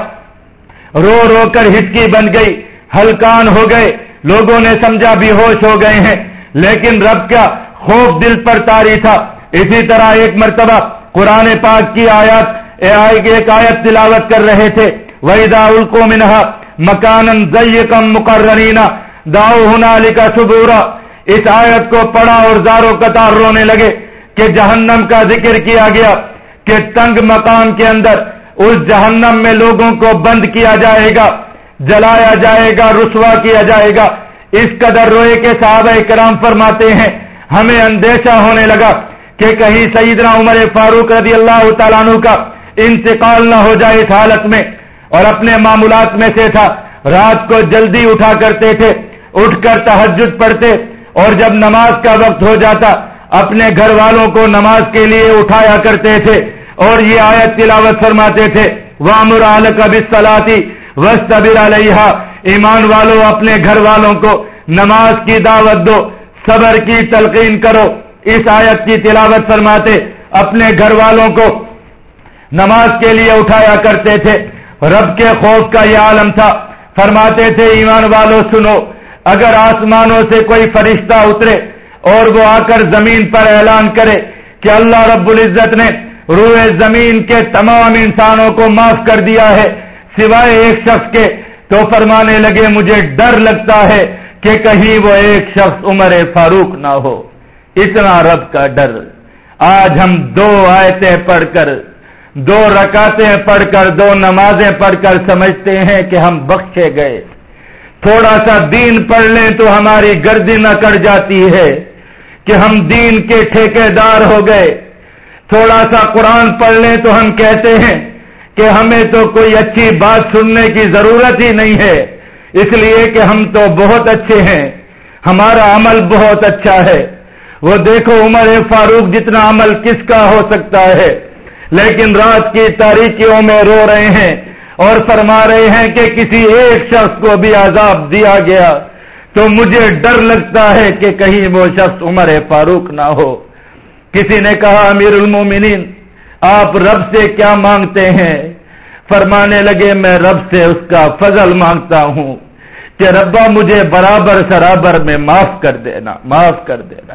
رو رو کر ہچکی بن گئی، ہلکان ہو گئے، لوگوں نے سمجھا بھی ہوش ہو گئے ہیں، لیکن رب کا خوف دل پر تاری تھا۔ اسی طرح ایک مرتبہ قرآن پاک کی آیات ایک آیت تلاوت کر رہے تھے۔ وحیدا الکو منہا مکان کم مقررینہ داؤ ہونا لکھا سبورا۔ اس آیت کو پڑھا اور زارو قطار رونے لگے کہ جہنم کا ذکر کیا گیا کہ تنگ مقام کے اندر اس جہنم میں لوگوں کو بند کیا جائے گا، جلایا جائے گا، رسوا کیا جائے گا۔ اس قدر روئے کے صحابہ کرام فرماتے ہیں، ہمیں اندیشہ ہونے لگا کہ کہیں سیدنا عمر فاروق رضی اللہ تعالیٰ عنہ کا انتقال نہ ہو جائے اس حالت میں۔ اور اپنے معمولات میں سے تھا، رات کو جلدی اٹھا کرتے تھے، اٹھ کر تحجد پڑھتے اور جب نماز کا وقت ہو جاتا، اپنے گھر والوں کو نماز کے لیے اٹھایا کرتے تھے اور یہ آیت تلاوت فرماتے تھے وامر عال کا وسطبر علیہ ایمان والو، اپنے گھر والوں کو نماز کی دعوت دو، صبر کی تلقین کرو۔ اس آیت کی تلاوت فرماتے اپنے گھر والوں کو نماز کے لیے اٹھایا کرتے تھے۔ رب کے خوف کا یہ عالم تھا۔ فرماتے تھے، ایمان والو، سنو اگر آسمانوں سے کوئی فرشتہ اترے اور وہ آ کر زمین پر اعلان کرے کہ اللہ رب العزت نے روئے زمین کے تمام انسانوں کو معاف کر دیا ہے، سوائے ایک شخص کے، تو فرمانے لگے، مجھے ڈر لگتا ہے کہ کہیں وہ ایک شخص عمر فاروق نہ ہو۔ اتنا رب کا ڈر۔ آج ہم دو آیتیں پڑھ کر، دو رکاتیں پڑھ کر، دو نمازیں پڑھ کر سمجھتے ہیں کہ ہم بخشے گئے۔ تھوڑا سا دین پڑھ لیں تو ہماری گردی نہ کر جاتی ہے کہ ہم دین کے ٹھیکے دار ہو گئے۔ تھوڑا سا قرآن پڑھ لیں تو ہم کہتے ہیں کہ ہمیں تو کوئی اچھی بات سننے کی ضرورت ہی نہیں ہے۔ اس لیے کہ ہم تو بہت اچھے ہیں۔ ہمارا عمل بہت اچھا ہے۔ وہ دیکھو عمر فاروق جتنا عمل کس کا ہو سکتا ہے۔ لیکن رات کی تاریخیوں میں رو رہے ہیں۔ اور فرما رہے ہیں کہ کسی ایک شخص کو بھی عذاب دیا گیا تو مجھے ڈر لگتا ہے کہ کہیں وہ شخص عمر فاروق نہ ہو۔ کسی نے کہا، امیر المومنین، آپ رب سے کیا مانگتے ہیں؟ فرمانے لگے، میں رب سے اس کا فضل مانگتا ہوں کہ ربا مجھے برابر سرابر میں معاف کر دینا، معاف کر دینا۔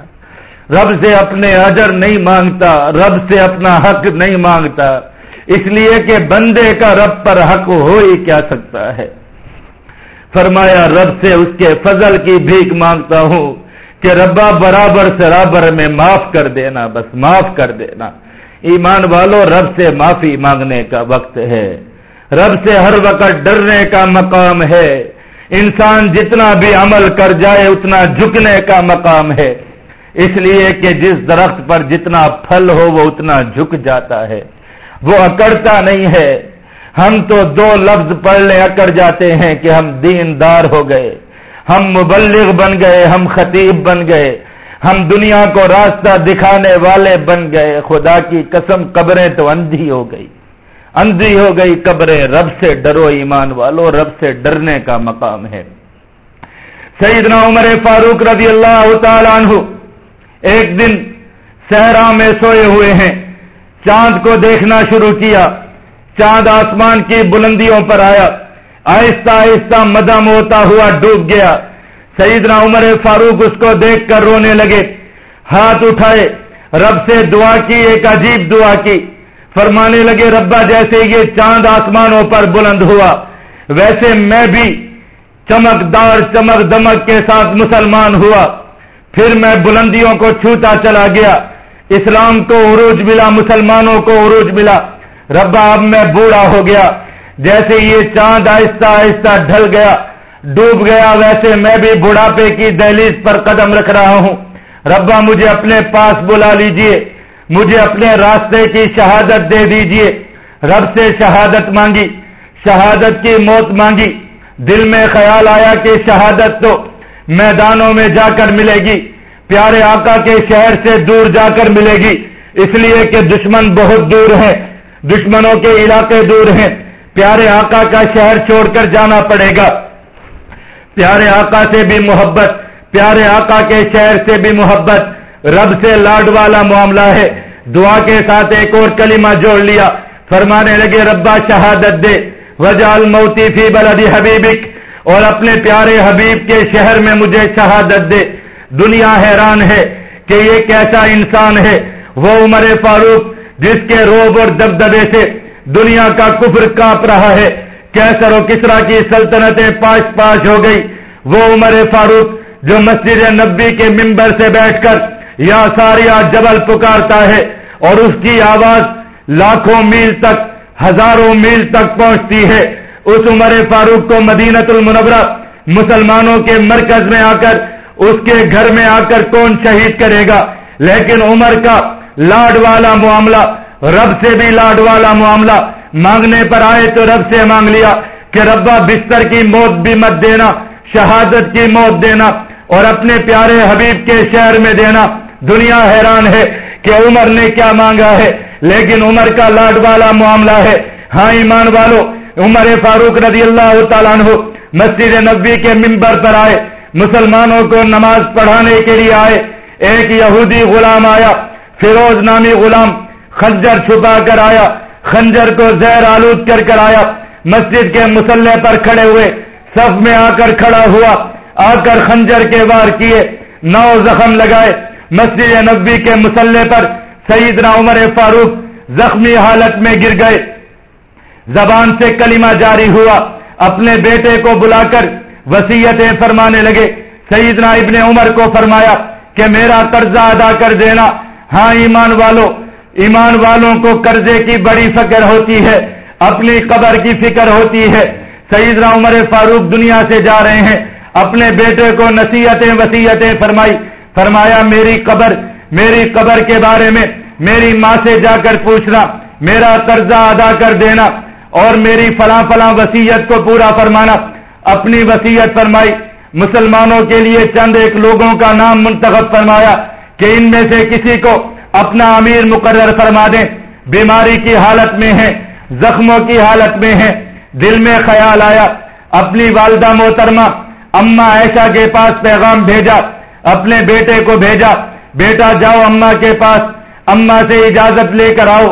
رب سے اپنے اجر نہیں مانگتا، رب سے اپنا حق نہیں مانگتا۔ اس لیے کہ بندے کا رب پر حق ہو ہی کیا سکتا ہے۔ فرمایا، رب سے اس کے فضل کی بھیک مانگتا ہوں کہ ربا برابر سے میں معاف کر دینا، بس معاف کر دینا۔ ایمان والو، رب سے معافی مانگنے کا وقت ہے۔ رب سے ہر وقت ڈرنے کا مقام ہے۔ انسان جتنا بھی عمل کر جائے، اتنا جھکنے کا مقام ہے۔ اس لیے کہ جس درخت پر جتنا پھل ہو، وہ اتنا جھک جاتا ہے۔ وہ اکڑتا نہیں ہے۔ ہم تو دو لفظ پڑھ لے اکڑ جاتے ہیں کہ ہم دیندار ہو گئے۔ ہم مبلغ بن گئے، ہم خطیب بن گئے۔ ہم دنیا کو راستہ دکھانے والے بن گئے۔ خدا کی قسم، قبریں تو اندھی ہو گئی۔ اندھی ہو گئی قبریں رب سے ڈرو ایمان والو، رب سے ڈرنے کا مقام ہے۔ سیدنا عمر فاروق رضی اللہ تعالیٰ عنہ ایک دن صحرا میں سوئے ہوئے ہیں۔ چاند کو دیکھنا شروع کیا۔ چاند آسمان کی بلندیوں پر آیا۔ آہستہ آہستہ مدم ہوتا ہوا ڈوب گیا۔ سیدنا عمر فاروق اس کو دیکھ کر رونے لگے۔ ہاتھ اٹھائے۔ رب سے دعا کی، ایک عجیب دعا کی۔ فرمانے لگے، ربا جیسے یہ چاند آسمانوں پر بلند ہوا، ویسے میں بھی چمکدار چمک دمک کے ساتھ مسلمان ہوا۔ پھر میں بلندیوں کو چھوتا چلا گیا۔ اسلام کو عروج ملا، مسلمانوں کو عروج ملا۔ ربا اب میں بوڑھا ہو گیا۔ جیسے یہ چاند آہستہ آہستہ ڈھل گیا، ڈوب گیا، ویسے میں بھی بڑھاپے کی دہلیز پر قدم رکھ رہا ہوں۔ ربا مجھے اپنے پاس بلا لیجیے۔ مجھے اپنے راستے کی شہادت دے دیجیے۔ رب سے شہادت مانگی، شہادت کی موت مانگی۔ دل میں خیال آیا کہ شہادت تو میدانوں میں جا کر ملے گی۔ پیارے آقا کے شہر سے دور جا کر ملے گی۔ اس لیے کہ دشمن بہت دور ہے دشمنوں کے علاقے دور ہیں۔ پیارے آقا کا شہر چھوڑ کر جانا پڑے گا۔ پیارے آقا سے بھی محبت، پیارے آقا کے شہر سے بھی محبت۔ رب سے لاڈ والا معاملہ ہے۔ دعا کے ساتھ ایک اور کلمہ جوڑ لیا۔ فرمانے لگے، ربا شہادت دے۔ وجال موتی فی بلدی حبیبک۔ اور اپنے پیارے حبیب کے شہر میں مجھے شہادت دے۔ دنیا حیران ہے کہ یہ کیسا انسان ہے۔ وہ عمر فاروق، جس کے روب اور دبدبے سے دنیا کا کفر کاپ رہا ہے، کیسر و کسرا کی سلطنتیں پاش پاش ہو گئی۔ وہ عمر فاروق جو مسجد نبی کے ممبر سے بیٹھ کر یا ساریا جبل پکارتا ہے اور اس کی آواز لاکھوں میل تک، ہزاروں میل تک پہنچتی ہے۔ اس عمر فاروق کو مدینت المنورہ مسلمانوں کے مرکز میں آ کر اس کے گھر میں آ کر کون شہید کرے گا؟ لیکن عمر کا لاڈ والا معاملہ، رب سے بھی لاڈ والا معاملہ مانگنے پر آئے تو رب سے مانگ لیا کہ ربا بستر کی موت بھی مت دینا، شہادت کی موت دینا اور اپنے پیارے حبیب کے شہر میں دینا۔ دنیا حیران ہے کہ عمر نے کیا مانگا ہے، لیکن عمر کا لاڈ والا معاملہ ہے۔ ہاں ایمان والوں عمر فاروق رضی اللہ تعالیٰ عنہ مسجد نبی کے ممبر پر آئے۔ مسلمانوں کو نماز پڑھانے کے لیے آئے۔ ایک یہودی غلام آیا، فیروز نامی غلام خنجر چھپا کر آیا، خنجر کو زہر آلود کر کر آیا۔ مسجد کے مسلح پر کھڑے ہوئے، صف میں آ کر کھڑا ہوا، آ کر خنجر کے وار کیے، نو زخم لگائے۔ مسجد نبی کے مسلح پر سیدنا عمر فاروق زخمی حالت میں گر گئے۔ زبان سے کلمہ جاری ہوا، اپنے بیٹے کو بلا کر وسیعتیں فرمانے لگے۔ سیدنا ابن عمر کو فرمایا کہ میرا قرضہ ادا کر دینا۔ ہاں ایمان والوں ایمان والوں کو قرضے کی بڑی فکر ہوتی ہے، اپنی قبر کی فکر ہوتی ہے۔ سیدنا عمر فاروق دنیا سے جا رہے ہیں۔ اپنے بیٹے کو نصیحتیں وسیعتیں فرمائی۔ فرمایا، میری قبر میری قبر کے بارے میں میری ماں سے جا کر پوچھنا، میرا قرضہ ادا کر دینا اور میری فلاں فلاں وسیعت کو پورا فرمانا۔ اپنی وسیعت فرمائی۔ مسلمانوں کے لیے چند ایک لوگوں کا نام منتخب فرمایا کہ ان میں سے کسی کو اپنا امیر مقرر فرما دیں۔ بیماری کی حالت میں ہے زخموں کی حالت میں ہے دل میں خیال آیا۔ اپنی والدہ محترمہ اما ایشا کے پاس پیغام بھیجا۔ اپنے بیٹے کو بھیجا۔ بیٹا جاؤ اما کے پاس۔ اما سے اجازت لے کر آؤ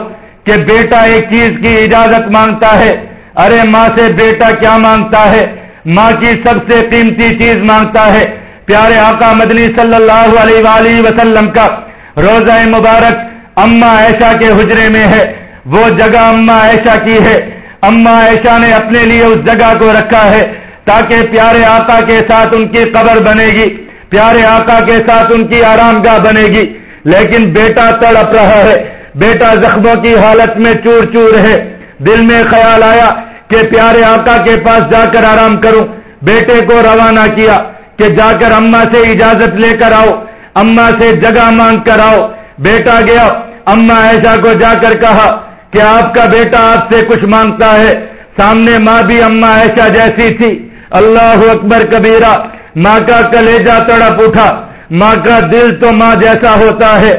کہ بیٹا ایک چیز کی اجازت مانگتا ہے۔ ارے ماں سے بیٹا کیا مانگتا ہے؟ ماں کی سب سے قیمتی چیز مانگتا ہے۔ پیارے آقا مدنی صلی اللہ علیہ وآلہ وسلم کا روزہ مبارک اما ایشا کے حجرے میں ہے۔ وہ جگہ اما ایشا کی ہے۔ اما ایشا نے اپنے لیے اس جگہ کو رکھا ہے تاکہ پیارے آقا کے ساتھ ان کی قبر بنے گی پیارے آقا کے ساتھ ان کی آرام گاہ بنے گی لیکن بیٹا تڑپ رہا ہے۔ بیٹا زخموں کی حالت میں چور چور ہے۔ دل میں خیال آیا کہ پیارے آقا کے پاس جا کر آرام کروں۔ بیٹے کو روانہ کیا کہ جا کر اما سے اجازت لے کر آؤ اما سے جگہ مانگ کر آؤ۔ بیٹا گیا اما ایسا کو جا کر کہا کہ آپ کا بیٹا آپ سے کچھ مانگتا ہے۔ سامنے ماں بھی اما ایسا جیسی تھی۔ اللہ اکبر کبیرہ، ماں کا کلیجا تڑپ اٹھا۔ ماں کا دل تو ماں جیسا ہوتا ہے۔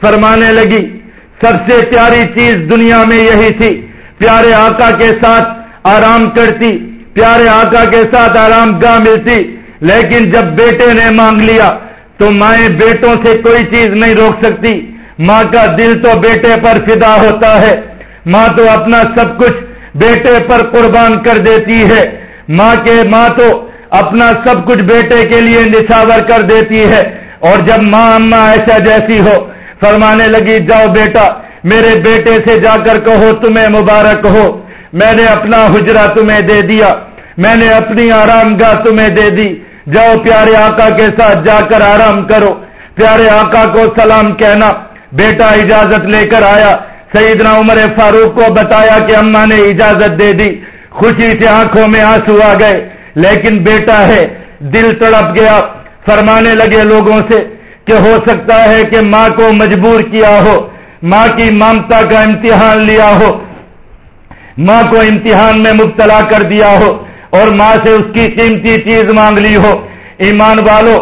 فرمانے لگی، سب سے پیاری چیز دنیا میں یہی تھی۔ پیارے آقا کے ساتھ آرام کرتی، پیارے آقا کے ساتھ آرام گاہ ملتی، لیکن جب بیٹے نے مانگ لیا تو مائیں بیٹوں سے کوئی چیز نہیں روک سکتی۔ ماں کا دل تو بیٹے پر فدا ہوتا ہے، ماں تو اپنا سب کچھ بیٹے پر قربان کر دیتی ہے۔ ماں کے ماں تو اپنا سب کچھ بیٹے کے لیے نشاور کر دیتی ہے۔ اور جب ماں اما ایسا جیسی ہو، فرمانے لگی، جاؤ بیٹا، میرے بیٹے سے جا کر کہو تمہیں مبارک ہو۔ میں نے اپنا حجرا تمہیں دے دیا۔ میں نے اپنی آرام گاہ تمہیں دے دی۔ جاؤ پیارے آقا کے ساتھ جا کر آرام کرو۔ پیارے آقا کو سلام کہنا۔ بیٹا اجازت لے کر آیا۔ سیدنا عمر فاروق کو بتایا کہ اما نے اجازت دے دی۔ خوشی سے آنکھوں میں آنسو آ گئے۔ لیکن بیٹا ہے، دل تڑپ گیا۔ فرمانے لگے لوگوں سے کہ ہو سکتا ہے کہ ماں کو مجبور کیا ہو۔ ماں کی ممتا کا امتحان لیا ہو۔ ماں کو امتحان میں مبتلا کر دیا ہو اور ماں سے اس کی قیمتی چیز مانگ لی ہو۔ ایمان والو،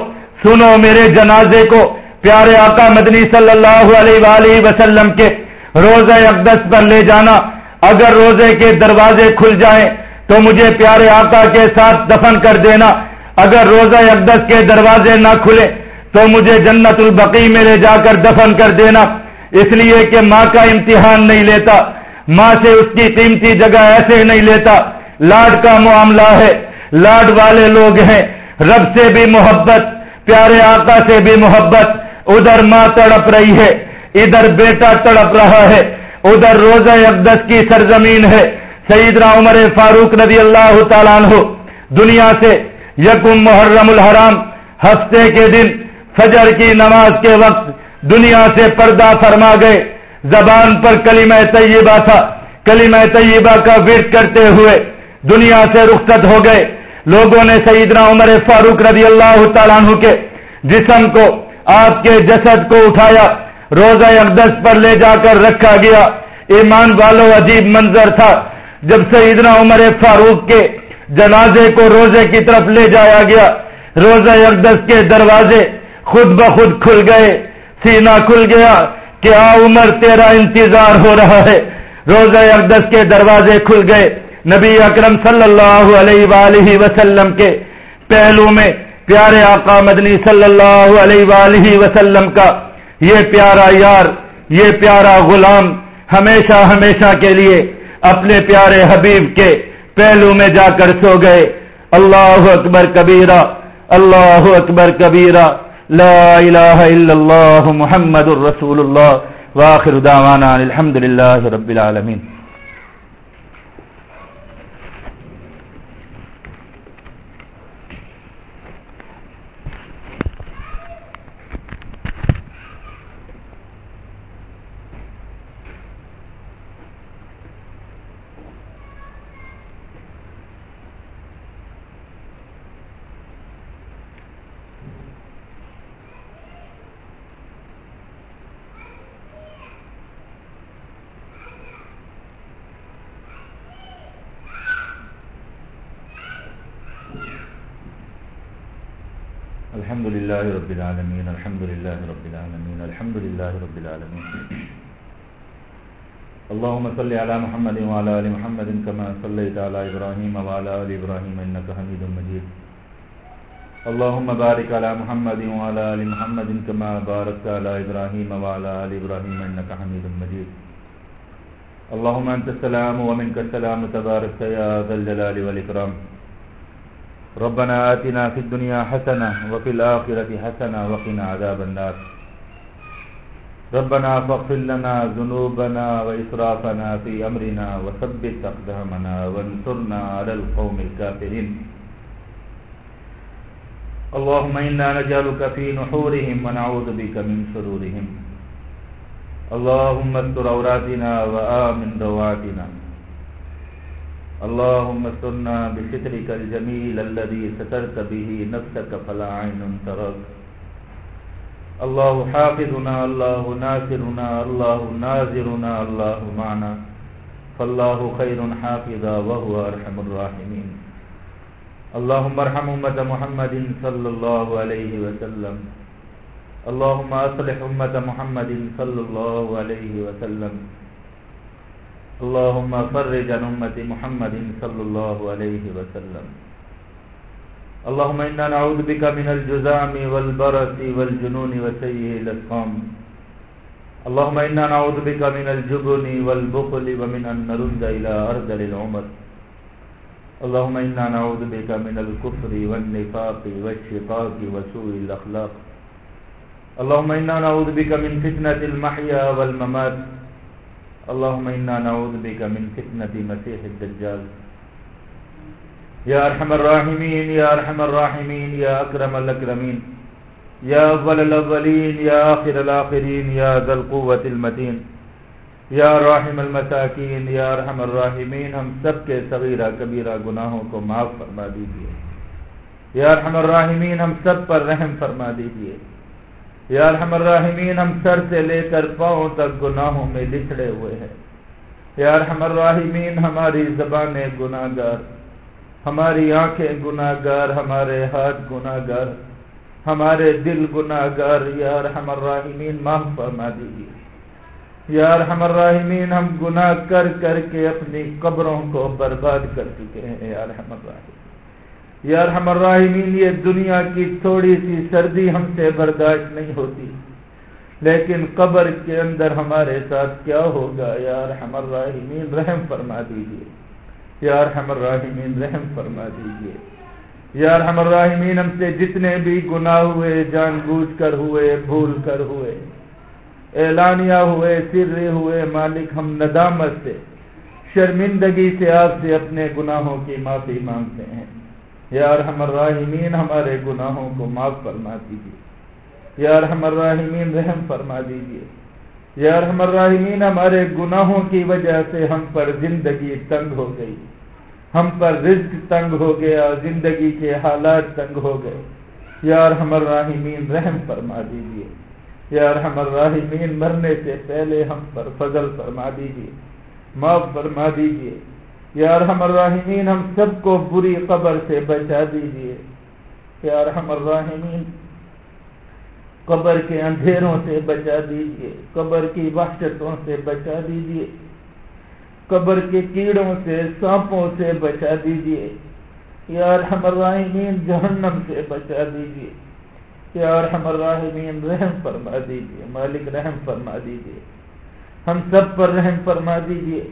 سنو میرے جنازے کو۔ پیارے آقا مدنی صلی اللہ علیہ وآلہ وسلم کے روزہ اقدس پر لے جانا۔ اگر روزے کے دروازے کھل جائیں تو مجھے پیارے آقا کے ساتھ دفن کر دینا۔ اگر روزہ اقدس کے دروازے نہ کھلے تو مجھے جنت البقی میں لے جا کر دفن کر دینا۔ اس لیے کہ ماں کا امتحان نہیں لیتا۔ ماں سے اس کی قیمتی جگہ ایسے نہیں لیتا۔ لاڈ کا معاملہ ہے۔ لاڈ والے لوگ ہیں۔ رب سے بھی محبت، پیارے آقا سے بھی محبت۔ ادھر ماں تڑپ رہی ہے۔ ادھر بیٹا تڑپ رہا ہے۔ ادھر روزہ اقدس کی سرزمین ہے۔ سعید عمر فاروق نبی اللہ تعالیٰ عنہ۔ دنیا سے یکم محرم الحرام۔ ہفتے کے دن فجر کی نماز کے وقت دنیا سے پردہ فرما گئے۔ زبان پر کلمہ طیبہ تھا۔ کلمہ طیبہ کا ورد کرتے ہوئے دنیا سے رخصت ہو گئے۔ لوگوں نے سیدنا عمر فاروق رضی اللہ تعالیٰ عنہ کے جسم کو، آپ کے جسد کو اٹھایا، روزہ اقدس پر لے جا کر رکھا گیا۔ ایمان والو، عجیب منظر تھا۔ جب سیدنا عمر فاروق کے جنازے کو روزے کی طرف لے جایا گیا، روزہ اقدس کے دروازے خود بخود کھل گئے سینا کھل گیا۔ کیا عمر، تیرا انتظار ہو رہا ہے۔ روزہ اقدس کے دروازے کھل گئے۔ نبی اکرم صلی اللہ علیہ وآلہ وسلم کے پہلو میں پیارے آقا مدنی صلی اللہ علیہ وآلہ وسلم کا یہ پیارا یار، یہ پیارا غلام ہمیشہ ہمیشہ کے لیے اپنے پیارے حبیب کے پہلو میں جا کر سو گئے۔ اللہ اکبر کبیرہ، اللہ اکبر کبیرہ۔ لا الہ الا اللہ محمد الرسول اللہ واخر دعوانا الحمد للہ رب العالمین الحمد لله رب العالمين، الحمد لله رب العالمين، الحمد لله رب العالمين. اللهم صل على محمد وعلى ال محمد كما صليت على ابراهيم وعلى ال ابراهيم انك حميد مجيد. اللهم بارك على محمد وعلى ال محمد كما باركت على ابراهيم وعلى ال ابراهيم انك حميد مجيد. اللهم انت السلام ومنك السلام، تبارك يا ذا الجلال والاكرام ربنا آتنا في الدنيا حسنة وفي الآخرة حسنة وقنا عذاب النار. ربنا فاغفر لنا ذنوبنا وإسرافنا في أمرنا وثبت أقدامنا وانصرنا على القوم الكافرين اللهم إنا نجعلك في نحورهم ونعوذ بك من شرورهم اللهم استر عوراتنا وآمن رواتنا. اللهم استرنا بسترك الجميل الذي سترت به نفسك فلا عين تراك. الله حافظنا، الله ناصرنا، الله ناظرنا، الله معنا. فالله خير حافظا وهو ارحم الراحمين. اللهم ارحم امه محمد صلى الله عليه وسلم. اللهم اصلح امه محمد صلى الله عليه وسلم. اللهم فرج عن امه محمد صلى الله عليه وسلم. اللهم انا نعوذ بك من الجذام والبرص والجنون وسيء الاسقام اللهم انا نعوذ بك من الجبن والبخل ومن ان نرد الى ارذل العمر. اللهم انا نعوذ بك من الكفر والنفاق والشقاق وسوء الاخلاق اللهم انا نعوذ بك من فتنه المحيا والممات. اللهم انا نعوذ بك من فتنه مسيح الدجال۔ يا ارحم الراحمين يا ارحم الراحمين يا اكرم الاكرمين يا اول الاولين يا اخر الاخرين يا ذا القوه المتين یا راحم المساکین، یا ارحم الراحمین۔ ہم سب کے صغیرہ، کبیرہ گناہوں کو معاف فرما دیجیے یا ارحم الراحمین، ہم سب پر رحم فرما دیجیے یا ارحم الراحمین، ہم سر سے لے کر پاؤں تک گناہوں میں لچڑے ہوئے ہیں۔ یا ارحم الراحمین، ہماری زبانیں گناہ گار ہماری آنکھیں گناہ گار ہمارے ہاتھ گناہ گار ہمارے دل گناہ گار یا ارحم الراحمین، معاف فرما دیجیے۔ یا ارحم الراحمین، ہم گناہ کر کر کے اپنی قبروں کو برباد کر چکے ہیں۔ یا ارحم الراحمین۔ یا ارحم الراحمین، یہ دنیا کی تھوڑی سی سردی ہم سے برداشت نہیں ہوتی۔ لیکن قبر کے اندر ہمارے ساتھ کیا ہوگا؟ یا ارحم الراحمین، رحم فرما دیجیے یا ارحم الراحمین، رحم فرما دیجیے یا ارحم الراحمین، ہم سے جتنے بھی گناہ ہوئے، جان بوجھ کر ہوئے، بھول کر ہوئے، اعلانیہ ہوئے سر ہوئے، مالک ہم ندامت سے، شرمندگی سے آپ سے اپنے گناہوں کی معافی مانگتے ہیں۔ یا ارحم الراحمین، ہمارے گناہوں کو معاف فرما دیجیے یا ارحم الراحمین، رحم فرما دیجیے یا ارحم الراحمین، ہمارے گناہوں کی وجہ سے ہم پر زندگی تنگ ہو گئی۔ ہم پر رزق تنگ ہو گیا، زندگی کے حالات تنگ ہو گئے۔ یا ارحم الراحمین، رحم فرما دیجیے یا ارحم الراحمین، مرنے سے پہلے ہم پر فضل فرما دیجیے معاف فرما دیجیے یا ارحم الراحمین، ہم سب کو بری قبر سے بچا دیجیے یا ارحم الراحمین، قبر کے اندھیروں سے بچا دیجیے قبر کی وحشتوں سے بچا دیجیے قبر کے کیڑوں سے، سانپوں سے بچا دیجیے۔ یا ارحم الراحمین، جہنم سے بچا دیجیے۔ یا ارحم الراحمین، رحم فرما دیجیے۔ مالک، رحم فرما دیجیے۔ ہم سب پر رحم فرما دیجیے۔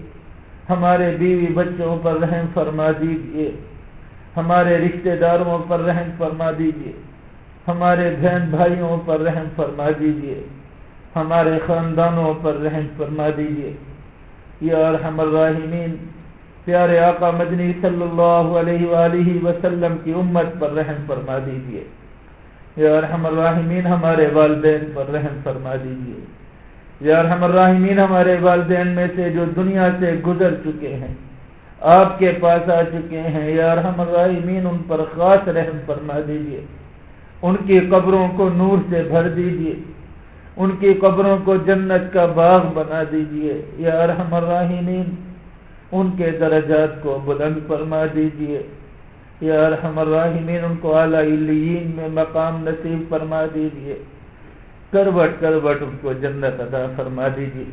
ہمارے بیوی بچوں پر رحم فرما دیجیے۔ ہمارے رشتہ داروں پر رحم فرما دیجیے۔ ہمارے بہن بھائیوں پر رحم فرما دیجیے۔ ہمارے خاندانوں پر رحم فرما دیجیے۔ یا ارحم الراحمین، پیارے آقا مدنی صلی اللہ علیہ وآلہ وسلم کی امت پر رحم فرما دیجیے۔ یا ارحم الراحمین، ہمارے والدین پر رحم فرما دیجیے۔ یا ارحم الراحمین، ہمارے والدین میں سے جو دنیا سے گزر چکے ہیں، آپ کے پاس آ چکے ہیں، یا ارحم الراحمین، ان پر خاص رحم فرما دیجیے۔ ان کی قبروں کو نور سے بھر دیجیے۔ ان کی قبروں کو جنت کا باغ بنا دیجیے۔ یا ارحم الراحمین، ان کے درجات کو بلند فرما دیجیے۔ یا ارحم الراحمین، ان کو اعلی میں مقام نصیب فرما دیجیے۔ کروٹ کروٹ ان کو جنت ادا فرما دیجیے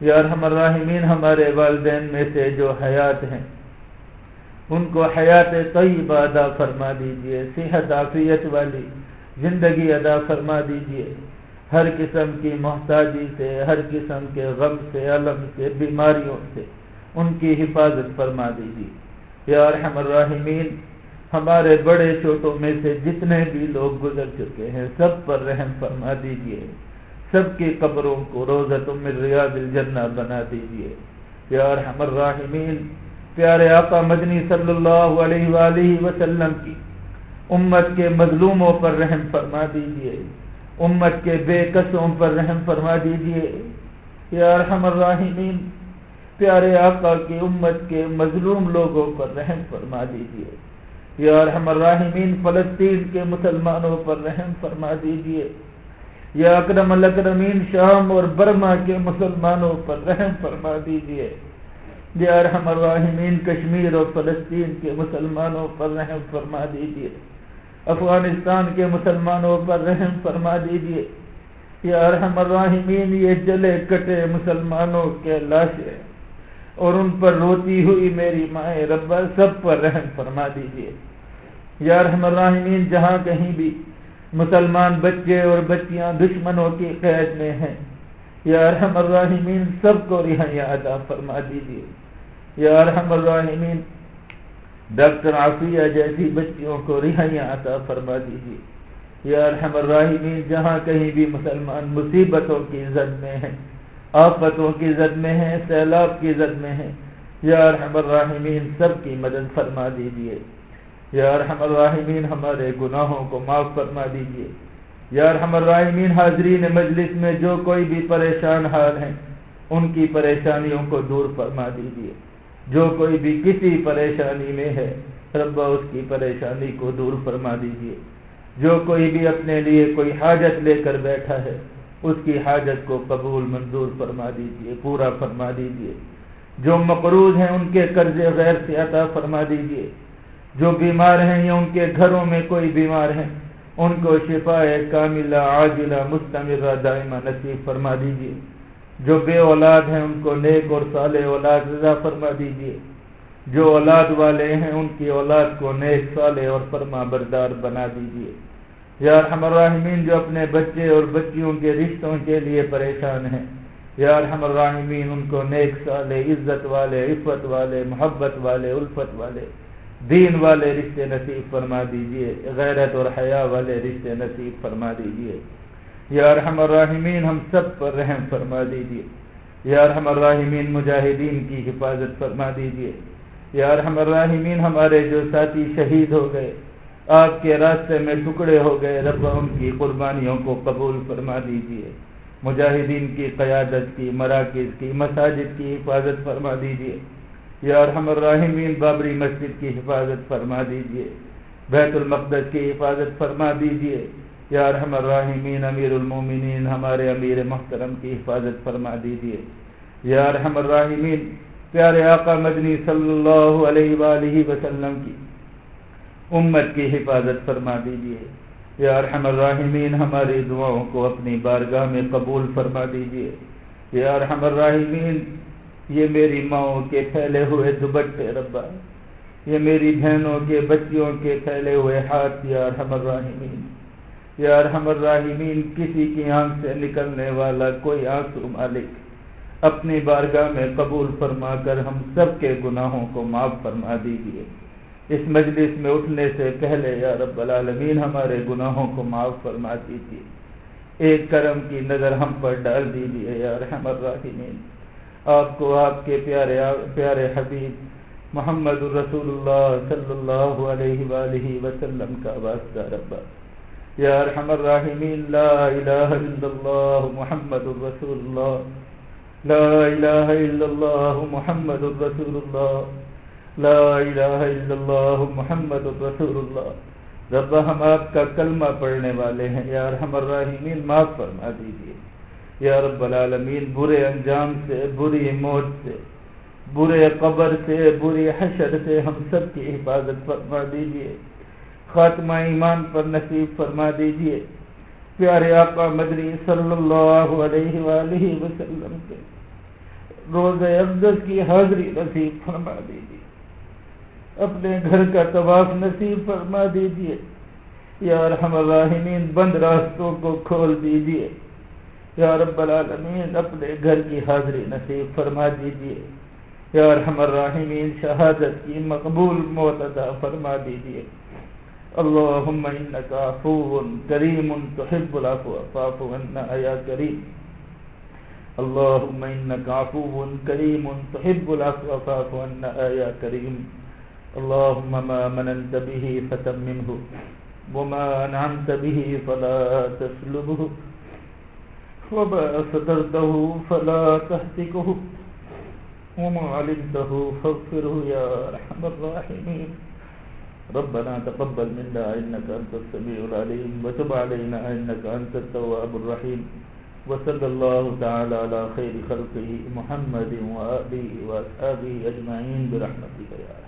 یا ارحم الراحمین، ہمارے والدین میں سے جو حیات ہیں، ان کو حیات طیبہ ادا فرما دیجیے صحت، عافیت والی زندگی ادا فرما دیجیے ہر قسم کی محتاجی سے، ہر قسم کے غم سے علم سے، بیماریوں سے ان کی حفاظت فرما دیجیے یا ارحم ہمارے بڑے چھوٹوں میں سے جتنے بھی لوگ گزر چکے ہیں، سب پر رحم فرما دیجیے سب کی قبروں کو روزہ تم ریاض الجنہ بنا دیجیے یا ارحم الراحمین، پیارے آقا مدنی صلی اللہ علیہ وآلہ وسلم کی، امت کے مظلوموں پر رحم فرما دیجیے امت کے بے قصوں پر رحم فرما دیجیے یا ارحم الراحمین، پیارے آقا کی امت کے مظلوم لوگوں پر رحم فرما دیجیے یا ارحم الراحمین، فلسطین کے مسلمانوں پر رحم فرما دیجیے یا اکرم الاکرمین، شام اور برما کے مسلمانوں پر رحم فرما دیجیے یا ارحم الراحمین، کشمیر اور فلسطین کے مسلمانوں پر رحم فرما دیجیے افغانستان کے مسلمانوں پر رحم فرما دیجیے یا ارحم الراحمین، یہ جلے کٹے مسلمانوں کے لاشیں۔ اور ان پر روتی ہوئی میری مائیں ربا سب پر رحم فرما دیجیے یا رحم الراحمین، جہاں کہیں بھی مسلمان بچے اور بچیاں دشمنوں کی قید میں ہیں، یا رحم الراحمین، سب کو رہائی ادا فرما دیجیے یا رحم الراحمین، ڈاکٹر عافیہ جیسی بچیوں کو رہائی عطا فرما دیجیے یا رحم الراحمین، جہاں کہیں بھی مسلمان مصیبتوں کی زد میں ہیں آفتوں کی زد میں ہیں، سیلاب کی زد میں ہیں۔ یا رحم الراحمین، سب کی مدد فرما دیجیے یا رحم الراحمین، ہمارے گناہوں کو معاف فرما دیجیے یا رحم الراحمین، حاضرین مجلس میں جو کوئی بھی پریشان حال ہیں، ان کی پریشانیوں کو دور فرما دیجیے جو کوئی بھی کسی پریشانی میں ہے ربا اس کی پریشانی کو دور فرما دیجیے جو کوئی بھی اپنے لیے کوئی حاجت لے کر بیٹھا ہے اس کی حاجت کو قبول منظور فرما دیجیے، پورا فرما دیجیے۔ جو مقروض ہیں ان کے قرض غیر سے عطا فرما دیجیے۔ جو بیمار ہیں یا ان کے گھروں میں کوئی بیمار ہیں، ان کو شفا کاملہ، عاجلہ، مستمرہ، دائمہ نصیب فرما دیجیے۔ جو بے اولاد ہیں، ان کو نیک اور صالح اولاد رضا فرما دیجیے۔ جو اولاد والے ہیں، ان کی اولاد کو نیک، صالح اور فرما بردار بنا دیجیے۔ یا ارحم الراحمین جو اپنے بچے اور بچیوں کے رشتوں کے لیے پریشان ہیں۔ یا ارحم الراحمین، ان کو نیک سالے عزت والے، عفت والے، محبت والے، الفت والے، دین والے رشتے نصیب فرما دیجیے، غیرت اور حیا والے رشتے نصیب فرما دیجیے۔ یا ارحم الراحمین، ہم سب پر رحم فرما دیجیے۔ یا ارحم الراحمین، مجاہدین کی حفاظت فرما دیجیے۔ یا ارحم الراحمین، ہمارے جو ساتھی شہید ہو گئے آپ کے راستے میں ٹکڑے ہو گئے، رب ان کی قربانیوں کو قبول فرما دیجیے مجاہدین کی، قیادت کی، مراکز کی، مساجد کی حفاظت فرما دیجیے یا ارحم الراحمین، بابری مسجد کی حفاظت فرما دیجیے بیت المقدس کی حفاظت فرما دیجیے یا ارحم الراحمین، امیر المومنین، ہمارے امیر محترم کی حفاظت فرما دیجیے یا ارحم الراحمین، پیارے آقا مدنی صلی اللہ علیہ وآلہ وسلم کی۔ امت کی حفاظت فرما دیجیے یا ارحم الراحمین، ہماری دعاؤں کو اپنی بارگاہ میں قبول فرما دیجیے یا ارحم الراحمین، یہ میری ماؤں کے پھیلے ہوئے دوبٹے ربا۔ یہ میری بہنوں کے بچیوں کے پھیلے ہوئے ہاتھ، یا رحم الراحمین۔ یا رحم الراحمین، کسی کی آنکھ سے نکلنے والا کوئی آنسو مالک۔ اپنی بارگاہ میں قبول فرما کر ہم سب کے گناہوں کو معاف فرما دیجیے اس مجلس میں اٹھنے سے پہلے یا رب العالمین ہمارے گناہوں کو معاف فرما دیجیے ایک کرم کی نظر ہم پر ڈال دیجیے یا رحم الراحمین آپ کو آپ کے پیارے پیارے حبیب محمد الرسول اللہ صلی اللہ علیہ وآلہ وسلم کا واسطہ ربا یا رحم الراحمین لا الہ الا اللہ محمد الرسول اللہ لا الہ الا اللہ محمد الرسول اللہ لا الہ الا اللہ محمد الرسول اللہ رب ہم آپ کا کلمہ پڑھنے والے ہیں. یا رحم الراحمین، معاف فرما دیجیے یا رب العالمین، برے انجام سے، بری موت سے، برے قبر سے، بری حشر سے ہم سب کی حفاظت فرما دیجیے خاتمہ ایمان پر نصیب فرما دیجیے پیارے آقا مدری صلی اللہ علیہ وآلہ وسلم کے روز افضل کی حاضری نصیب فرما دیجیے اپنے گھر کا طواف نصیب فرما دیجیے یا رحم الراحمین، بند راستوں کو کھول دیجیے یا رب العالمین، اپنے گھر کی حاضری نصیب فرما دیجیے یا رحم الراحمین، شہادت کی مقبول موت ادا فرما دیجیے اللهم انك عفو كريم تحب العفو، فاعف عنا يا كريم اللهم انك عفو كريم تحب العفو، فاعف عنا يا كريم اللهم ما مننت به فتممه وما أنعمت به فلا تسلبه وما سترته فلا تهتكه وما علمته فاغفره يا رحم الراحمين. ربنا تقبل منا إنك أنت السميع العليم وتب علينا إنك أنت التواب الرحيم. وصلى الله تعالى على خير خلقه محمد وآله وأصحابه أجمعين برحمتك يا رحمة